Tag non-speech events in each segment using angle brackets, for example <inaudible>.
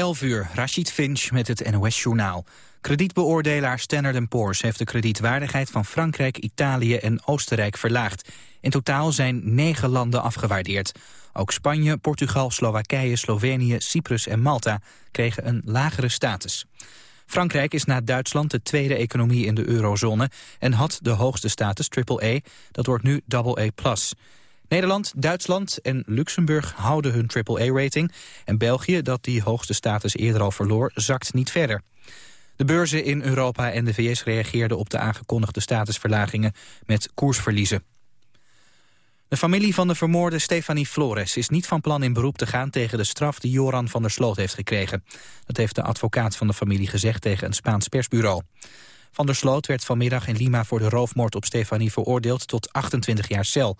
11 uur, Rashid Finch met het NOS-journaal. Kredietbeoordelaar Standard Poor's heeft de kredietwaardigheid van Frankrijk, Italië en Oostenrijk verlaagd. In totaal zijn negen landen afgewaardeerd. Ook Spanje, Portugal, Slowakije, Slovenië, Cyprus en Malta kregen een lagere status. Frankrijk is na Duitsland de tweede economie in de eurozone en had de hoogste status AAA. Dat wordt nu AA+. Nederland, Duitsland en Luxemburg houden hun AAA-rating... en België, dat die hoogste status eerder al verloor, zakt niet verder. De beurzen in Europa en de VS reageerden op de aangekondigde statusverlagingen met koersverliezen. De familie van de vermoorde Stefanie Flores is niet van plan in beroep te gaan tegen de straf die Joran van der Sloot heeft gekregen. Dat heeft de advocaat van de familie gezegd tegen een Spaans persbureau. Van der Sloot werd vanmiddag in Lima voor de roofmoord op Stefanie veroordeeld tot 28 jaar cel.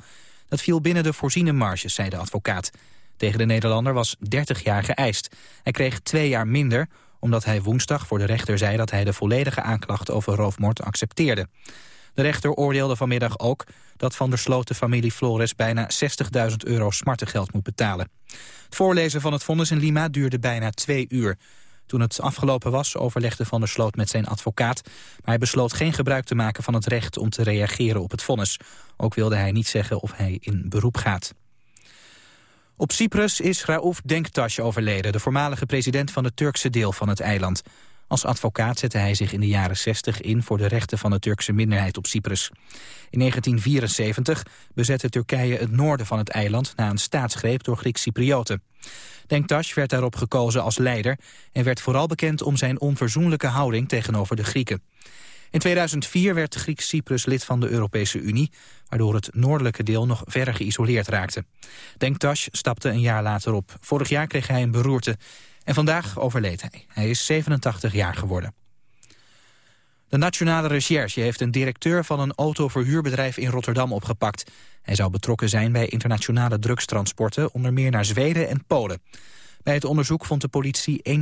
Dat viel binnen de voorziene marges, zei de advocaat. Tegen de Nederlander was 30 jaar geëist. Hij kreeg twee jaar minder, omdat hij woensdag voor de rechter zei... dat hij de volledige aanklacht over roofmoord accepteerde. De rechter oordeelde vanmiddag ook dat Van der Sloot de familie Flores... bijna 60.000 euro smartengeld moet betalen. Het voorlezen van het vonnis in Lima duurde bijna twee uur. Toen het afgelopen was, overlegde Van der Sloot met zijn advocaat... maar hij besloot geen gebruik te maken van het recht om te reageren op het vonnis. Ook wilde hij niet zeggen of hij in beroep gaat. Op Cyprus is Raouf Denktash overleden, de voormalige president van het Turkse deel van het eiland. Als advocaat zette hij zich in de jaren 60 in voor de rechten van de Turkse minderheid op Cyprus. In 1974 bezette Turkije het noorden van het eiland na een staatsgreep door Griek-Cyprioten. Denktash werd daarop gekozen als leider en werd vooral bekend om zijn onverzoenlijke houding tegenover de Grieken. In 2004 werd Grieks-Cyprus lid van de Europese Unie... waardoor het noordelijke deel nog verder geïsoleerd raakte. Denktash stapte een jaar later op. Vorig jaar kreeg hij een beroerte en vandaag overleed hij. Hij is 87 jaar geworden. De Nationale Recherche heeft een directeur van een autoverhuurbedrijf in Rotterdam opgepakt. Hij zou betrokken zijn bij internationale drugstransporten, onder meer naar Zweden en Polen. Bij het onderzoek vond de politie 1,8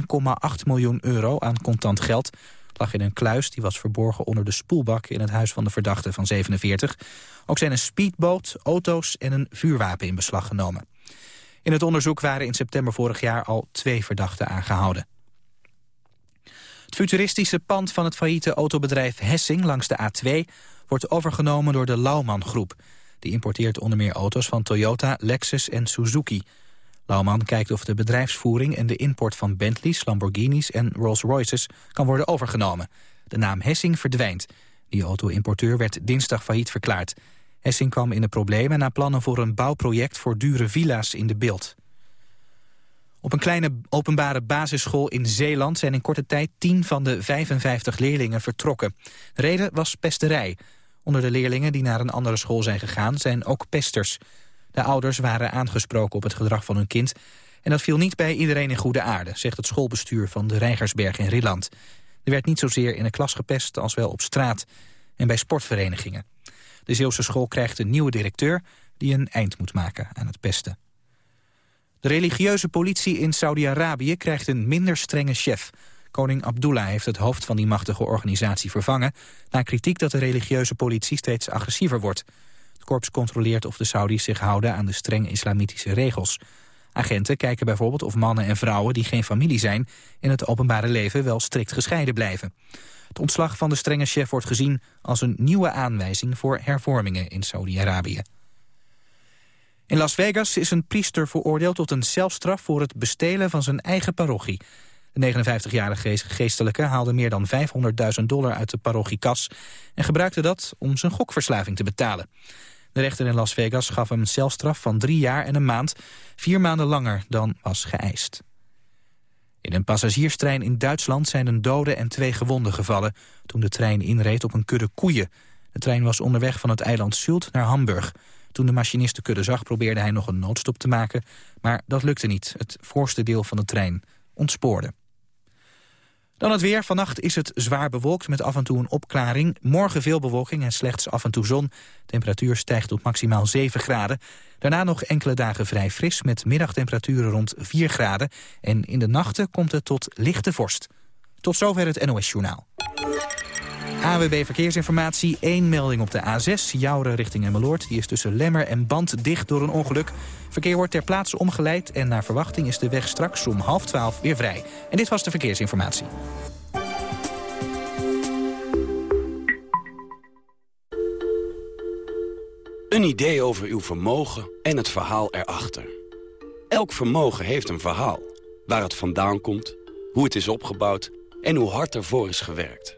miljoen euro aan contant geld. lag in een kluis die was verborgen onder de spoelbak in het huis van de verdachte van 47. Ook zijn een speedboot, auto's en een vuurwapen in beslag genomen. In het onderzoek waren in september vorig jaar al twee verdachten aangehouden. Het futuristische pand van het failliete autobedrijf Hessing langs de A2 wordt overgenomen door de Lauman Groep. Die importeert onder meer auto's van Toyota, Lexus en Suzuki. Lauman kijkt of de bedrijfsvoering en de import van Bentleys, Lamborghinis en Rolls-Royces kan worden overgenomen. De naam Hessing verdwijnt. Die auto-importeur werd dinsdag failliet verklaard. Hessing kwam in de problemen na plannen voor een bouwproject voor dure villa's in de beeld. Op een kleine openbare basisschool in Zeeland zijn in korte tijd 10 van de 55 leerlingen vertrokken. De reden was pesterij. Onder de leerlingen die naar een andere school zijn gegaan zijn ook pesters. De ouders waren aangesproken op het gedrag van hun kind... en dat viel niet bij iedereen in goede aarde, zegt het schoolbestuur van de Rijgersberg in Rilland. Er werd niet zozeer in de klas gepest als wel op straat en bij sportverenigingen. De Zeeuwse school krijgt een nieuwe directeur die een eind moet maken aan het pesten. De religieuze politie in Saudi-Arabië krijgt een minder strenge chef. Koning Abdullah heeft het hoofd van die machtige organisatie vervangen... na kritiek dat de religieuze politie steeds agressiever wordt. Het korps controleert of de Saudis zich houden aan de streng islamitische regels. Agenten kijken bijvoorbeeld of mannen en vrouwen die geen familie zijn... in het openbare leven wel strikt gescheiden blijven. Het ontslag van de strenge chef wordt gezien als een nieuwe aanwijzing voor hervormingen in Saudi-Arabië. In Las Vegas is een priester veroordeeld tot een celstraf voor het bestelen van zijn eigen parochie. De 59-jarige geestelijke haalde meer dan 500.000 dollar uit de parochiekas... en gebruikte dat om zijn gokverslaving te betalen. De rechter in Las Vegas gaf hem een celstraf van drie jaar en een maand... vier maanden langer dan was geëist. In een passagierstrein in Duitsland zijn een dode en twee gewonden gevallen... toen de trein inreed op een kudde koeien. De trein was onderweg van het eiland Sult naar Hamburg. Toen de machinist de kudde zag probeerde hij nog een noodstop te maken... maar dat lukte niet. Het voorste deel van de trein ontspoorde. Dan het weer. Vannacht is het zwaar bewolkt met af en toe een opklaring. Morgen veel bewolking en slechts af en toe zon. Temperatuur stijgt tot maximaal 7 graden. Daarna nog enkele dagen vrij fris met middagtemperaturen rond 4 graden. En in de nachten komt het tot lichte vorst. Tot zover het NOS Journaal. AWB Verkeersinformatie, één melding op de A6, Jouren richting Emmeloord. Die is tussen Lemmer en Band dicht door een ongeluk. Verkeer wordt ter plaatse omgeleid en naar verwachting is de weg straks om half twaalf weer vrij. En dit was de verkeersinformatie. Een idee over uw vermogen en het verhaal erachter. Elk vermogen heeft een verhaal. Waar het vandaan komt, hoe het is opgebouwd en hoe hard ervoor is gewerkt.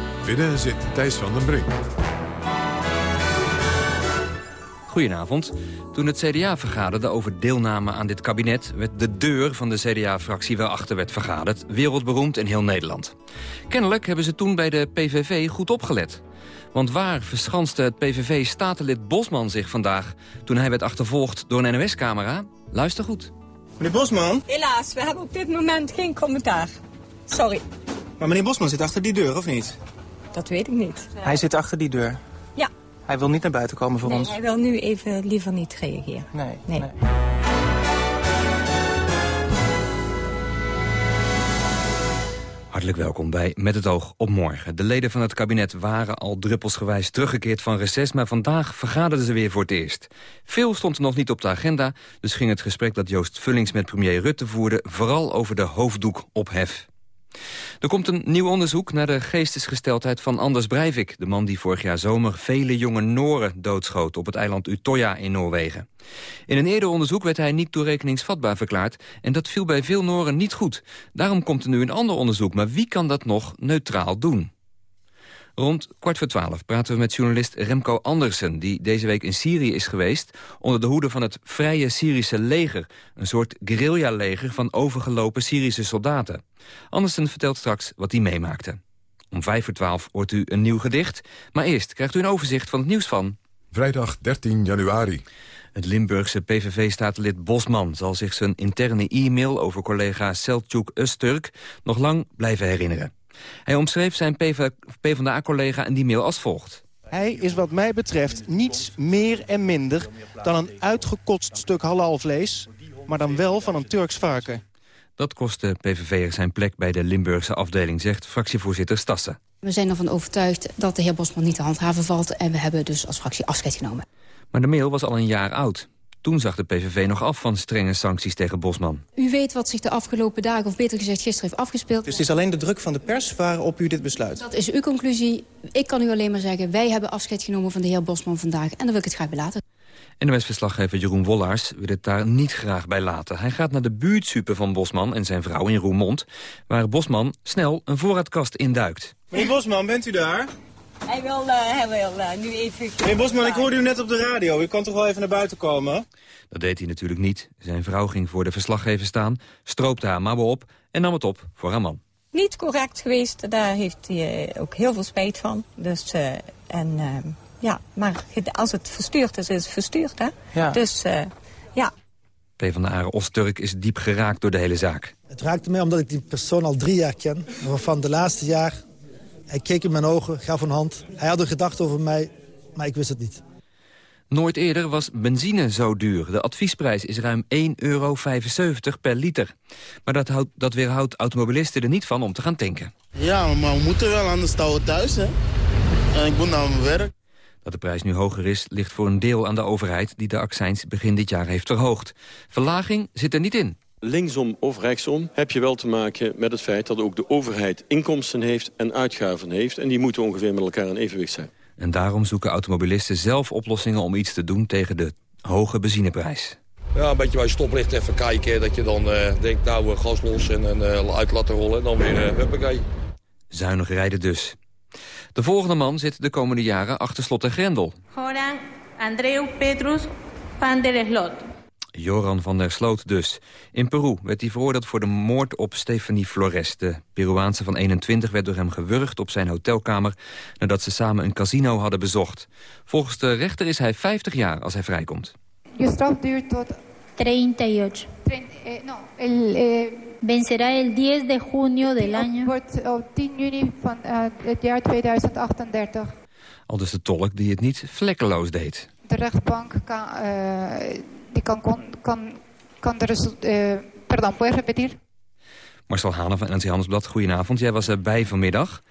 Binnen zit Thijs van den Brink. Goedenavond. Toen het CDA vergaderde over deelname aan dit kabinet... werd de deur van de CDA-fractie waarachter werd vergaderd... wereldberoemd in heel Nederland. Kennelijk hebben ze toen bij de PVV goed opgelet. Want waar verschanste het PVV-statenlid Bosman zich vandaag... toen hij werd achtervolgd door een NOS-camera? Luister goed. Meneer Bosman? Helaas, we hebben op dit moment geen commentaar. Sorry. Maar meneer Bosman zit achter die deur, of niet? Dat weet ik niet. Hij zit achter die deur. Ja. Hij wil niet naar buiten komen voor nee, ons. hij wil nu even liever niet reageren. Nee, Nee. nee. Hartelijk welkom bij Met het oog op morgen. De leden van het kabinet waren al druppelsgewijs teruggekeerd van reces... maar vandaag vergaderden ze weer voor het eerst. Veel stond er nog niet op de agenda... dus ging het gesprek dat Joost Vullings met premier Rutte voerde... vooral over de hoofddoek ophef. Er komt een nieuw onderzoek naar de geestesgesteldheid van Anders Breivik... de man die vorig jaar zomer vele jonge Noren doodschoot... op het eiland Utøya in Noorwegen. In een eerder onderzoek werd hij niet toerekeningsvatbaar verklaard... en dat viel bij veel Noren niet goed. Daarom komt er nu een ander onderzoek, maar wie kan dat nog neutraal doen? Rond kwart voor twaalf praten we met journalist Remco Andersen... die deze week in Syrië is geweest... onder de hoede van het Vrije Syrische leger. Een soort guerrilla-leger van overgelopen Syrische soldaten. Andersen vertelt straks wat hij meemaakte. Om vijf voor twaalf hoort u een nieuw gedicht. Maar eerst krijgt u een overzicht van het nieuws van... Vrijdag 13 januari. Het Limburgse PVV-statenlid Bosman zal zich zijn interne e-mail over collega Selçuk Öztürk nog lang blijven herinneren. Hij omschreef zijn PvdA-collega in die mail als volgt. Hij is wat mij betreft niets meer en minder dan een uitgekotst stuk halalvlees... maar dan wel van een Turks varken. Dat kostte PVV'er zijn plek bij de Limburgse afdeling, zegt fractievoorzitter Stassen. We zijn ervan overtuigd dat de heer Bosman niet te handhaven valt... en we hebben dus als fractie afscheid genomen. Maar de mail was al een jaar oud. Toen zag de PVV nog af van strenge sancties tegen Bosman. U weet wat zich de afgelopen dagen, of beter gezegd gisteren, heeft afgespeeld. Dus het is alleen de druk van de pers waarop u dit besluit? Dat is uw conclusie. Ik kan u alleen maar zeggen, wij hebben afscheid genomen van de heer Bosman vandaag. En dan wil ik het graag belaten. NOS-verslaggever Jeroen Wollaars wil het daar niet graag bij laten. Hij gaat naar de buurtsuper van Bosman en zijn vrouw in Roermond... waar Bosman snel een voorraadkast induikt. Meneer Bosman, bent u daar? Hij wil, eh, hij wil eh, nu even... Meneer Bosman, ik hoorde u net op de radio. U kan toch wel even naar buiten komen? Dat deed hij natuurlijk niet. Zijn vrouw ging voor de verslaggever staan, stroopte haar mabbe op... en nam het op voor haar man. Niet correct geweest, daar heeft hij eh, ook heel veel spijt van. Dus, eh, en eh, ja, maar als het verstuurd is, is het verstuurd, hè? Ja. Dus, eh, ja. PvdA Osturk is diep geraakt door de hele zaak. Het raakte mij omdat ik die persoon al drie jaar ken. Waarvan de laatste jaar, hij keek in mijn ogen, gaf een hand. Hij had een gedachte over mij, maar ik wist het niet. Nooit eerder was benzine zo duur. De adviesprijs is ruim 1,75 euro per liter. Maar dat, houdt, dat weerhoudt automobilisten er niet van om te gaan tanken. Ja, maar we moeten wel, anders staan we thuis, hè. En ik moet naar mijn werk. Dat de prijs nu hoger is, ligt voor een deel aan de overheid... die de accijns begin dit jaar heeft verhoogd. Verlaging zit er niet in. Linksom of rechtsom heb je wel te maken met het feit... dat ook de overheid inkomsten heeft en uitgaven heeft... en die moeten ongeveer met elkaar in evenwicht zijn. En daarom zoeken automobilisten zelf oplossingen om iets te doen tegen de hoge benzineprijs. Ja, een beetje bij stoplicht even kijken. Dat je dan uh, denkt, nou, gas los en, en uh, uit laten rollen. En dan weer, uh, huppakee. Zuinig rijden dus. De volgende man zit de komende jaren achter slot en grendel. Joran Andreu Petrus van der Slot. Joran van der Sloot dus. In Peru werd hij veroordeeld voor de moord op Stephanie Flores. De Peruaanse van 21 werd door hem gewurgd op zijn hotelkamer... nadat ze samen een casino hadden bezocht. Volgens de rechter is hij 50 jaar als hij vrijkomt. Je straf duurt tot... 38. Eh, no, el, eh, Vencerá el 10 de junio del año. Wordt op 10 juni van uh, het jaar 2038. Al dus de tolk die het niet vlekkeloos deed. De rechtbank kan, uh, die kan, kan, kan de result... Uh, pardon, puedes repetir? Marcel Hanen van NC Handelsblad, goedenavond. Jij was erbij vanmiddag.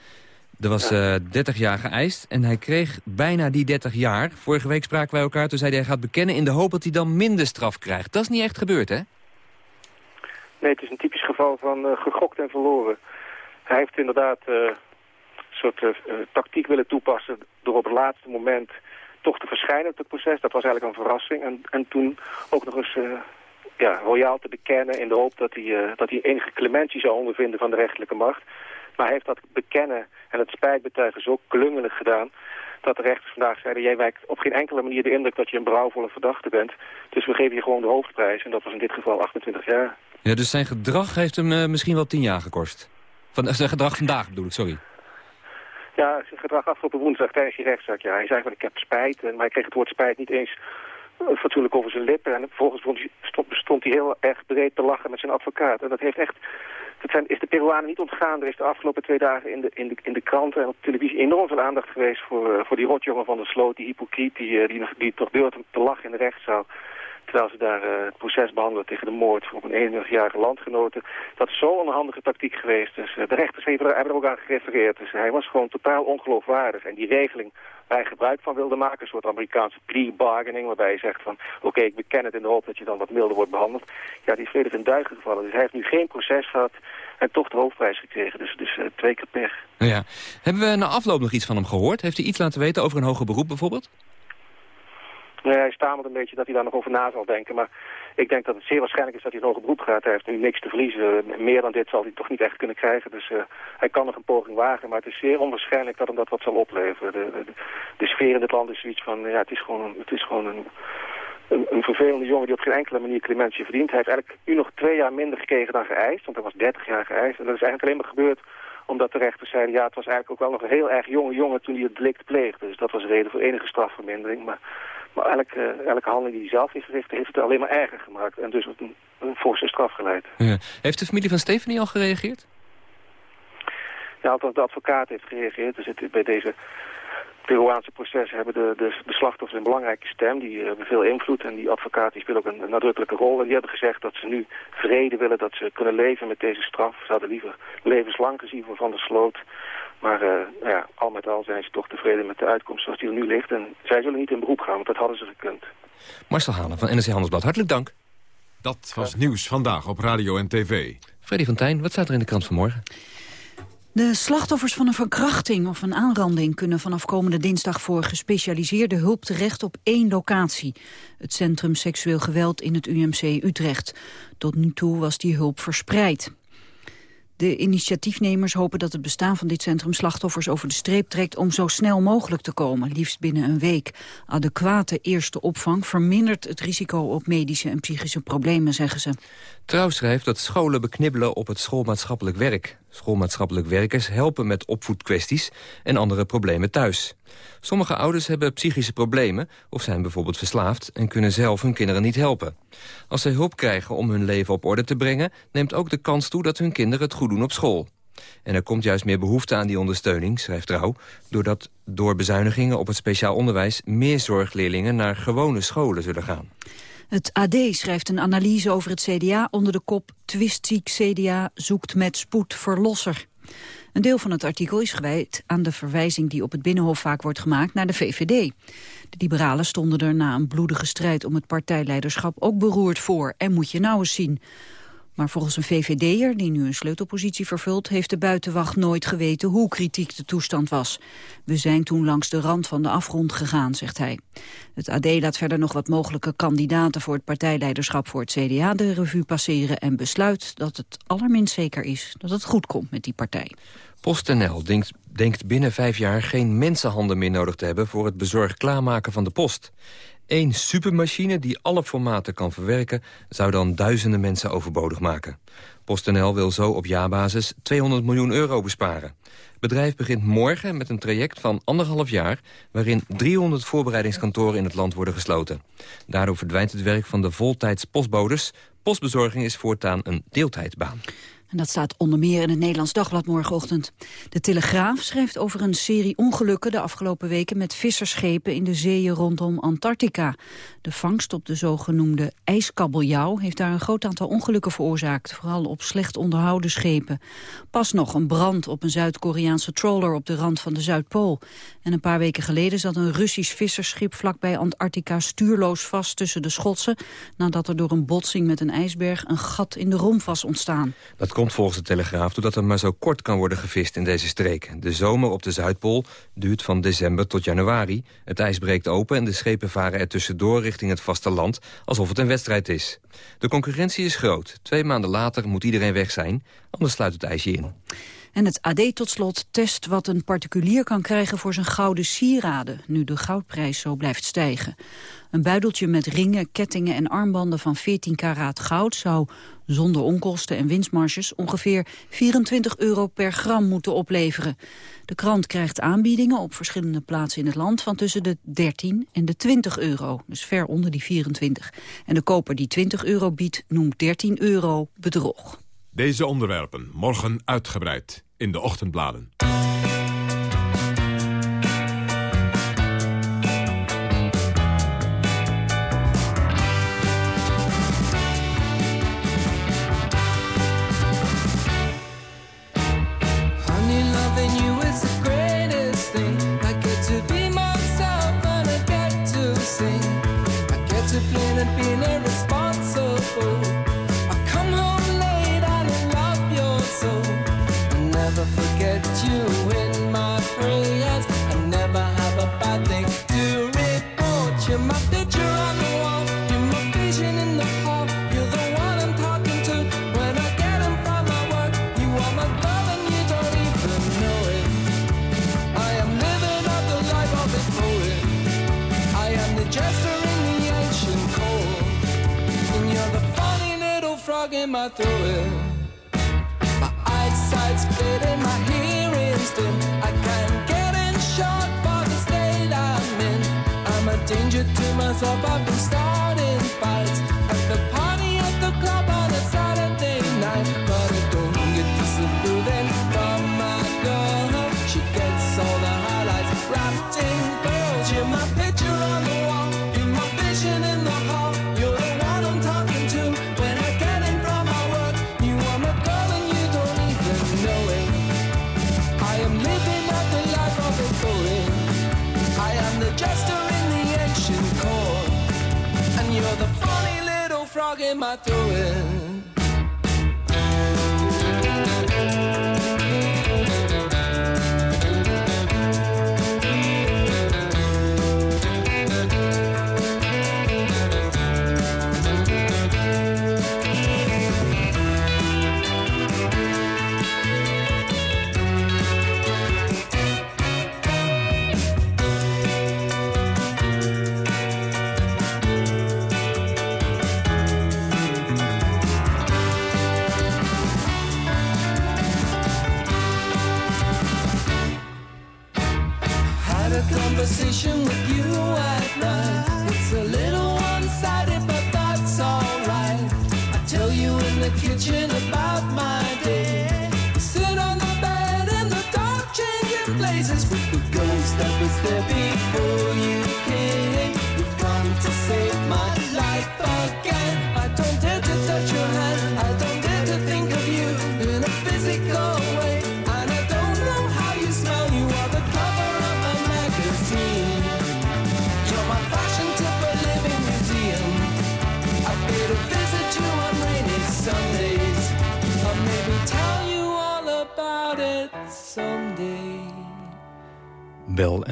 Er was uh, 30 jaar geëist en hij kreeg bijna die 30 jaar. Vorige week spraken wij elkaar, toen zei hij, hij gaat bekennen... in de hoop dat hij dan minder straf krijgt. Dat is niet echt gebeurd, hè? Nee, het is een typisch geval van uh, gegokt en verloren. Hij heeft inderdaad uh, een soort uh, tactiek willen toepassen... door op het laatste moment toch te verschijnen op het proces. Dat was eigenlijk een verrassing. En, en toen ook nog eens ja, royaal te bekennen... in de hoop dat hij, dat hij enige clementie zou ondervinden van de rechterlijke macht. Maar hij heeft dat bekennen en het spijtbetuigen zo klungelig gedaan dat de rechters vandaag zeiden... jij wijkt op geen enkele manier de indruk dat je een brouwvolle verdachte bent. Dus we geven je gewoon de hoofdprijs. En dat was in dit geval 28 jaar. Ja, dus zijn gedrag heeft hem uh, misschien wel 10 jaar gekost? Van, zijn gedrag vandaag bedoel ik, sorry. Ja, zijn gedrag afgelopen woensdag tijdens die rechtszaak. Ja. Hij zei van ik heb spijt, maar hij kreeg het woord spijt niet eens fatsoenlijk over zijn lippen. En vervolgens stond, hij heel erg breed te lachen met zijn advocaat. En dat heeft echt dat zijn, is de Peruanen niet ontgaan. Er is de afgelopen twee dagen in de, in de, in de kranten en op televisie enorm veel aandacht geweest voor, uh, voor die rotjongen van de sloot, die hypocriet, die, uh, die, die toch durft te lachen in de rechtszaal. Terwijl ze daar uh, het proces behandelen tegen de moord op een 21-jarige landgenote. Dat is zo'n onhandige tactiek geweest. Dus de rechters hebben er ook aan gerefereerd. Dus hij was gewoon totaal ongeloofwaardig. En die regeling waar hij gebruik van wilde maken, een soort Amerikaanse plea bargaining, waarbij je zegt van, oké, ik beken het in de hoop dat je dan wat milder wordt behandeld. Ja, die is volledig in duigen gevallen. Dus hij heeft nu geen proces gehad en toch de hoofdprijs gekregen. Dus, dus uh, twee keer pech. Ja. Hebben we na afloop nog iets van hem gehoord? Heeft hij iets laten weten over een hoger beroep bijvoorbeeld? Nee, hij stamelt een beetje dat hij daar nog over na zal denken. Maar ik denk dat het zeer waarschijnlijk is dat hij het hoger beroep gaat. Hij heeft nu niks te verliezen. Meer dan dit zal hij toch niet echt kunnen krijgen. Dus uh, hij kan nog een poging wagen. Maar het is zeer onwaarschijnlijk dat hem dat wat zal opleveren. De, de, de sfeer in dit land is zoiets van... Ja, het is gewoon, een, het is gewoon een, een, een, vervelende jongen die op geen enkele manier clementie verdient. Hij heeft eigenlijk nu nog twee jaar minder gekregen dan geëist. Want hij was 30 jaar geëist. En dat is eigenlijk alleen maar gebeurd omdat de rechters zeiden... ja, het was eigenlijk ook wel nog een heel erg jonge jongen toen hij het delict pleegde. Dus dat was reden voor enige strafvermindering. Maar maar elke, elke handeling die hij zelf heeft verricht, heeft het alleen maar erger gemaakt. En dus een, een forse straf geleid. Ja. Heeft de familie van Stephanie al gereageerd? Ja, althans de advocaat heeft gereageerd. Er zit bij deze Peruaanse proces hebben de, de, de, slachtoffers een belangrijke stem. Die hebben veel invloed en die advocaat die speelt ook een, een, nadrukkelijke rol. En die hebben gezegd dat ze nu vrede willen, dat ze kunnen leven met deze straf. Ze hadden liever levenslang gezien voor Van der Sloot. Maar uh, ja, al met al zijn ze toch tevreden met de uitkomst zoals die er nu ligt. En zij zullen niet in beroep gaan, want dat hadden ze gekund. Marcel Hane van NRC Handelsblad, hartelijk dank. Dat was nieuws vandaag op radio en tv. Freddy van Tijn, wat staat er in de krant vanmorgen? De slachtoffers van een verkrachting of een aanranding kunnen vanaf komende dinsdag voor gespecialiseerde hulp terecht op één locatie. Het Centrum Seksueel Geweld in het UMC Utrecht. Tot nu toe was die hulp verspreid. De initiatiefnemers hopen dat het bestaan van dit centrum slachtoffers over de streep trekt om zo snel mogelijk te komen, liefst binnen een week. Adequate eerste opvang vermindert het risico op medische en psychische problemen, zeggen ze. Trouw schrijft dat scholen beknibbelen op het schoolmaatschappelijk werk. Schoolmaatschappelijk werkers helpen met opvoedkwesties en andere problemen thuis. Sommige ouders hebben psychische problemen of zijn bijvoorbeeld verslaafd... en kunnen zelf hun kinderen niet helpen. Als zij hulp krijgen om hun leven op orde te brengen... neemt ook de kans toe dat hun kinderen het goed doen op school. En er komt juist meer behoefte aan die ondersteuning, schrijft Trouw... doordat door bezuinigingen op het speciaal onderwijs... meer zorgleerlingen naar gewone scholen zullen gaan. Het AD schrijft een analyse over het CDA onder de kop... Twistziek CDA zoekt met spoed verlosser. Een deel van het artikel is gewijd aan de verwijzing die op het Binnenhof vaak wordt gemaakt naar de VVD. De liberalen stonden er na een bloedige strijd om het partijleiderschap ook beroerd voor. En moet je nou eens zien. Maar volgens een VVD'er, die nu een sleutelpositie vervult... heeft de buitenwacht nooit geweten hoe kritiek de toestand was. We zijn toen langs de rand van de afgrond gegaan, zegt hij. Het AD laat verder nog wat mogelijke kandidaten... voor het partijleiderschap voor het CDA de revue passeren... en besluit dat het allerminst zeker is dat het goed komt met die partij. PostNL denkt, denkt binnen vijf jaar geen mensenhanden meer nodig te hebben... voor het bezorgd klaarmaken van de post. Eén supermachine die alle formaten kan verwerken... zou dan duizenden mensen overbodig maken. PostNL wil zo op jaarbasis 200 miljoen euro besparen. Het bedrijf begint morgen met een traject van anderhalf jaar... waarin 300 voorbereidingskantoren in het land worden gesloten. Daardoor verdwijnt het werk van de voltijds postbodes. Postbezorging is voortaan een deeltijdbaan. En dat staat onder meer in het Nederlands Dagblad morgenochtend. De Telegraaf schrijft over een serie ongelukken de afgelopen weken met visserschepen in de zeeën rondom Antarctica. De vangst op de zogenoemde ijskabeljauw heeft daar een groot aantal ongelukken veroorzaakt, vooral op slecht onderhouden schepen. Pas nog een brand op een Zuid-Koreaanse trawler op de rand van de Zuidpool. En een paar weken geleden zat een Russisch visserschip vlakbij Antarctica stuurloos vast tussen de Schotsen, nadat er door een botsing met een ijsberg een gat in de romp was ontstaan. Komt volgens de Telegraaf doordat er maar zo kort kan worden gevist in deze streken. De zomer op de Zuidpool duurt van december tot januari. Het ijs breekt open en de schepen varen er tussendoor richting het vasteland... alsof het een wedstrijd is. De concurrentie is groot. Twee maanden later moet iedereen weg zijn, anders sluit het ijsje in. En het AD tot slot test wat een particulier kan krijgen voor zijn gouden sieraden, nu de goudprijs zo blijft stijgen. Een buideltje met ringen, kettingen en armbanden van 14 karaat goud zou zonder onkosten en winstmarges ongeveer 24 euro per gram moeten opleveren. De krant krijgt aanbiedingen op verschillende plaatsen in het land van tussen de 13 en de 20 euro, dus ver onder die 24. En de koper die 20 euro biedt noemt 13 euro bedrog. Deze onderwerpen morgen uitgebreid in de ochtendbladen.